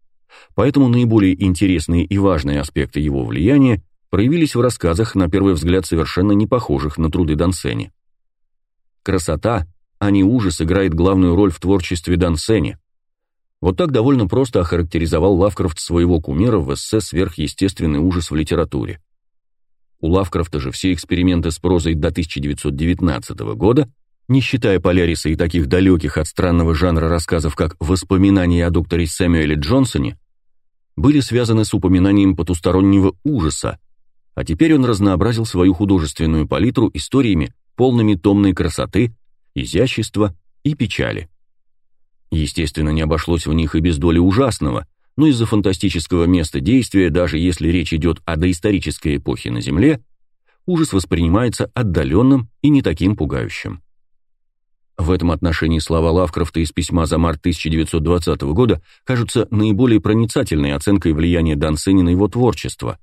Speaker 1: поэтому наиболее интересные и важные аспекты его влияния проявились в рассказах, на первый взгляд совершенно не похожих на труды Дансени. Красота, а не ужас, играет главную роль в творчестве Дансени, вот так довольно просто охарактеризовал Лавкрафт своего кумира в эссе «Сверхъестественный ужас в литературе». У Лавкрафта же все эксперименты с прозой до 1919 года, не считая Поляриса и таких далеких от странного жанра рассказов, как «Воспоминания о докторе Сэмюэле Джонсоне», были связаны с упоминанием потустороннего ужаса, а теперь он разнообразил свою художественную палитру историями, полными томной красоты, изящества и печали. Естественно, не обошлось в них и без доли ужасного, но из-за фантастического места действия, даже если речь идет о доисторической эпохе на Земле, ужас воспринимается отдаленным и не таким пугающим. В этом отношении слова Лавкрафта из письма за март 1920 года кажутся наиболее проницательной оценкой влияния Дансени на его творчество.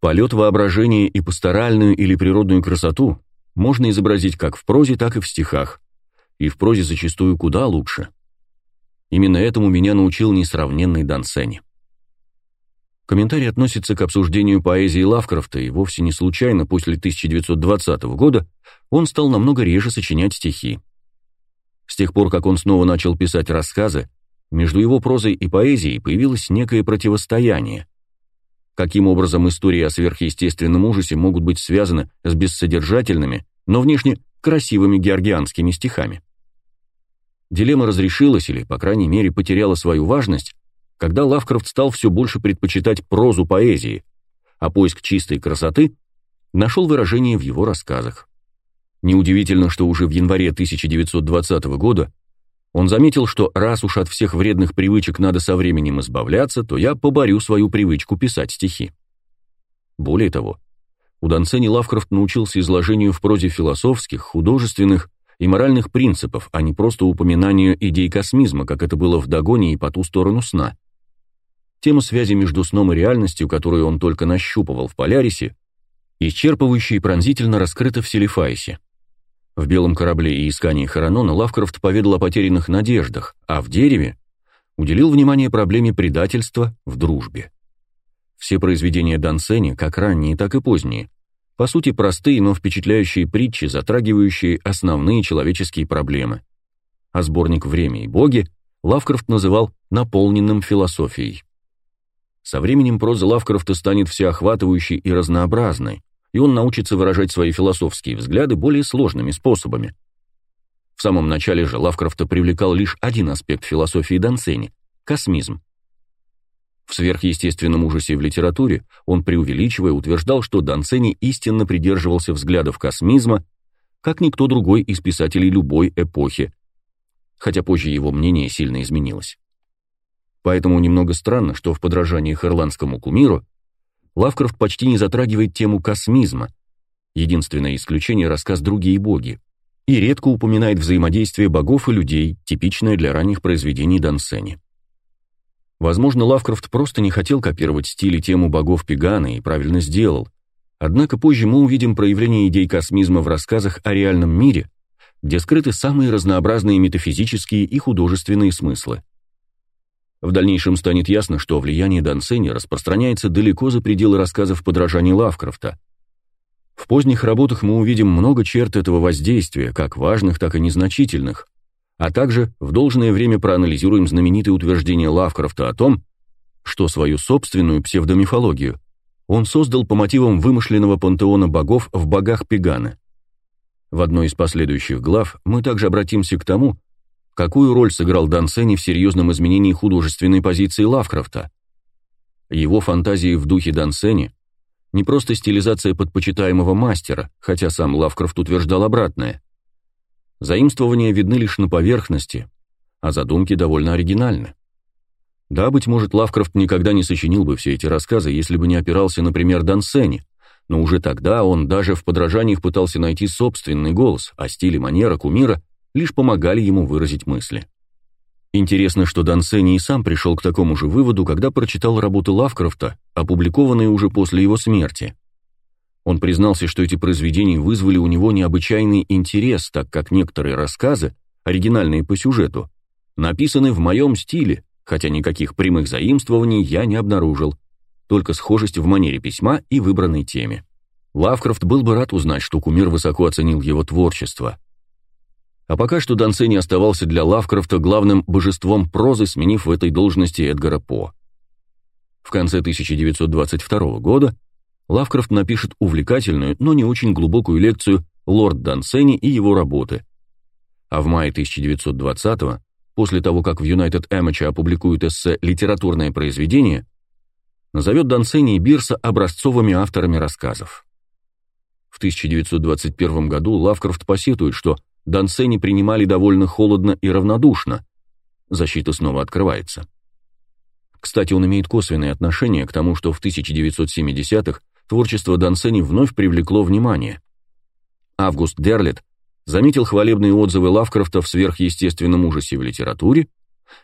Speaker 1: Полет воображения и пасторальную или природную красоту можно изобразить как в прозе, так и в стихах, и в прозе зачастую куда лучше. Именно этому меня научил несравненный Дансени. Комментарий относится к обсуждению поэзии Лавкрафта, и вовсе не случайно после 1920 года он стал намного реже сочинять стихи. С тех пор, как он снова начал писать рассказы, между его прозой и поэзией появилось некое противостояние. Каким образом истории о сверхъестественном ужасе могут быть связаны с бессодержательными, но внешне красивыми георгианскими стихами? Дилемма разрешилась или, по крайней мере, потеряла свою важность, когда Лавкрафт стал все больше предпочитать прозу поэзии, а поиск чистой красоты нашел выражение в его рассказах. Неудивительно, что уже в январе 1920 года он заметил, что раз уж от всех вредных привычек надо со временем избавляться, то я поборю свою привычку писать стихи. Более того, у Дансени Лавкрафт научился изложению в прозе философских, художественных и моральных принципов, а не просто упоминанию идей космизма, как это было в Дагоне и по ту сторону сна. Тема связи между сном и реальностью, которую он только нащупывал в Полярисе, исчерпывающе и пронзительно раскрыта в Селифаисе. В «Белом корабле» и «Искании Харанона» Лавкрафт поведал о потерянных надеждах, а в «Дереве» уделил внимание проблеме предательства в дружбе. Все произведения Дансени, как ранние, так и поздние, по сути, простые, но впечатляющие притчи, затрагивающие основные человеческие проблемы. А сборник «Время и боги» Лавкрафт называл наполненным философией. Со временем проза Лавкрафта станет всеохватывающей и разнообразной, и он научится выражать свои философские взгляды более сложными способами. В самом начале же Лавкрафта привлекал лишь один аспект философии Дансени – космизм. В сверхъестественном ужасе в литературе он преувеличивая утверждал, что Дансени истинно придерживался взглядов космизма, как никто другой из писателей любой эпохи, хотя позже его мнение сильно изменилось. Поэтому немного странно, что в подражании ирландскому кумиру Лавкрафт почти не затрагивает тему космизма, единственное исключение рассказ «Другие боги», и редко упоминает взаимодействие богов и людей, типичное для ранних произведений Дансени. Возможно, Лавкрафт просто не хотел копировать стиль и тему богов Пегана и правильно сделал. Однако позже мы увидим проявление идей космизма в рассказах о реальном мире, где скрыты самые разнообразные метафизические и художественные смыслы. В дальнейшем станет ясно, что влияние Дансени распространяется далеко за пределы рассказов подражания Лавкрафта. В поздних работах мы увидим много черт этого воздействия, как важных, так и незначительных, а также в должное время проанализируем знаменитые утверждения Лавкрафта о том, что свою собственную псевдомифологию он создал по мотивам вымышленного пантеона богов в богах Пегана. В одной из последующих глав мы также обратимся к тому, какую роль сыграл Дансени в серьезном изменении художественной позиции Лавкрафта. Его фантазии в духе Дансени не просто стилизация под почитаемого мастера, хотя сам Лавкрафт утверждал обратное. Заимствования видны лишь на поверхности, а задумки довольно оригинальны. Да, быть может, Лавкрафт никогда не сочинил бы все эти рассказы, если бы не опирался, например, Дансени, но уже тогда он даже в подражаниях пытался найти собственный голос, а стиль и манера кумира лишь помогали ему выразить мысли. Интересно, что Дансени и сам пришел к такому же выводу, когда прочитал работы Лавкрафта, опубликованные уже после его смерти. Он признался, что эти произведения вызвали у него необычайный интерес, так как некоторые рассказы, оригинальные по сюжету, написаны в моем стиле, хотя никаких прямых заимствований я не обнаружил, только схожесть в манере письма и выбранной теме. Лавкрафт был бы рад узнать, что кумир высоко оценил его творчество. А пока что Дансени оставался для Лавкрафта главным божеством прозы, сменив в этой должности Эдгара По. В конце 1922 года Лавкрафт напишет увлекательную, но не очень глубокую лекцию «Лорд Дансени и его работы». А в мае 1920 после того, как в United Amateur опубликуют эссе «Литературное произведение», назовет Дансени и Бирса образцовыми авторами рассказов. В 1921 году Лавкрафт посетует, что Дансени принимали довольно холодно и равнодушно. Защита снова открывается. Кстати, он имеет косвенное отношение к тому, что в 1970-х творчество Дансени вновь привлекло внимание. Август Дерлет заметил хвалебные отзывы Лавкрафта в сверхъестественном ужасе в литературе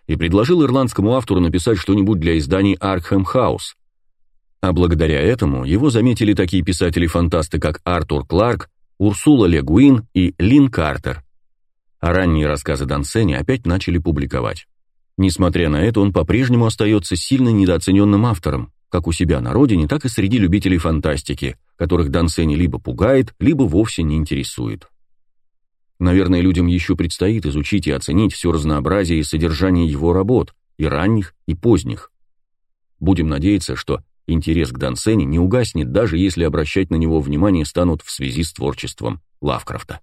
Speaker 1: и предложил ирландскому автору написать что-нибудь для изданий Arkham House. А благодаря этому его заметили такие писатели-фантасты, как Артур Кларк, Урсула Ле Гуин и Лин Картер. А ранние рассказы Дансени опять начали публиковать. Несмотря на это, он по-прежнему остается сильно недооцененным автором, как у себя на родине, так и среди любителей фантастики, которых Дансени либо пугает, либо вовсе не интересует. Наверное, людям еще предстоит изучить и оценить все разнообразие и содержание его работ, и ранних, и поздних. Будем надеяться, что Интерес к Дансене не угаснет, даже если обращать на него внимание станут в связи с творчеством Лавкрафта.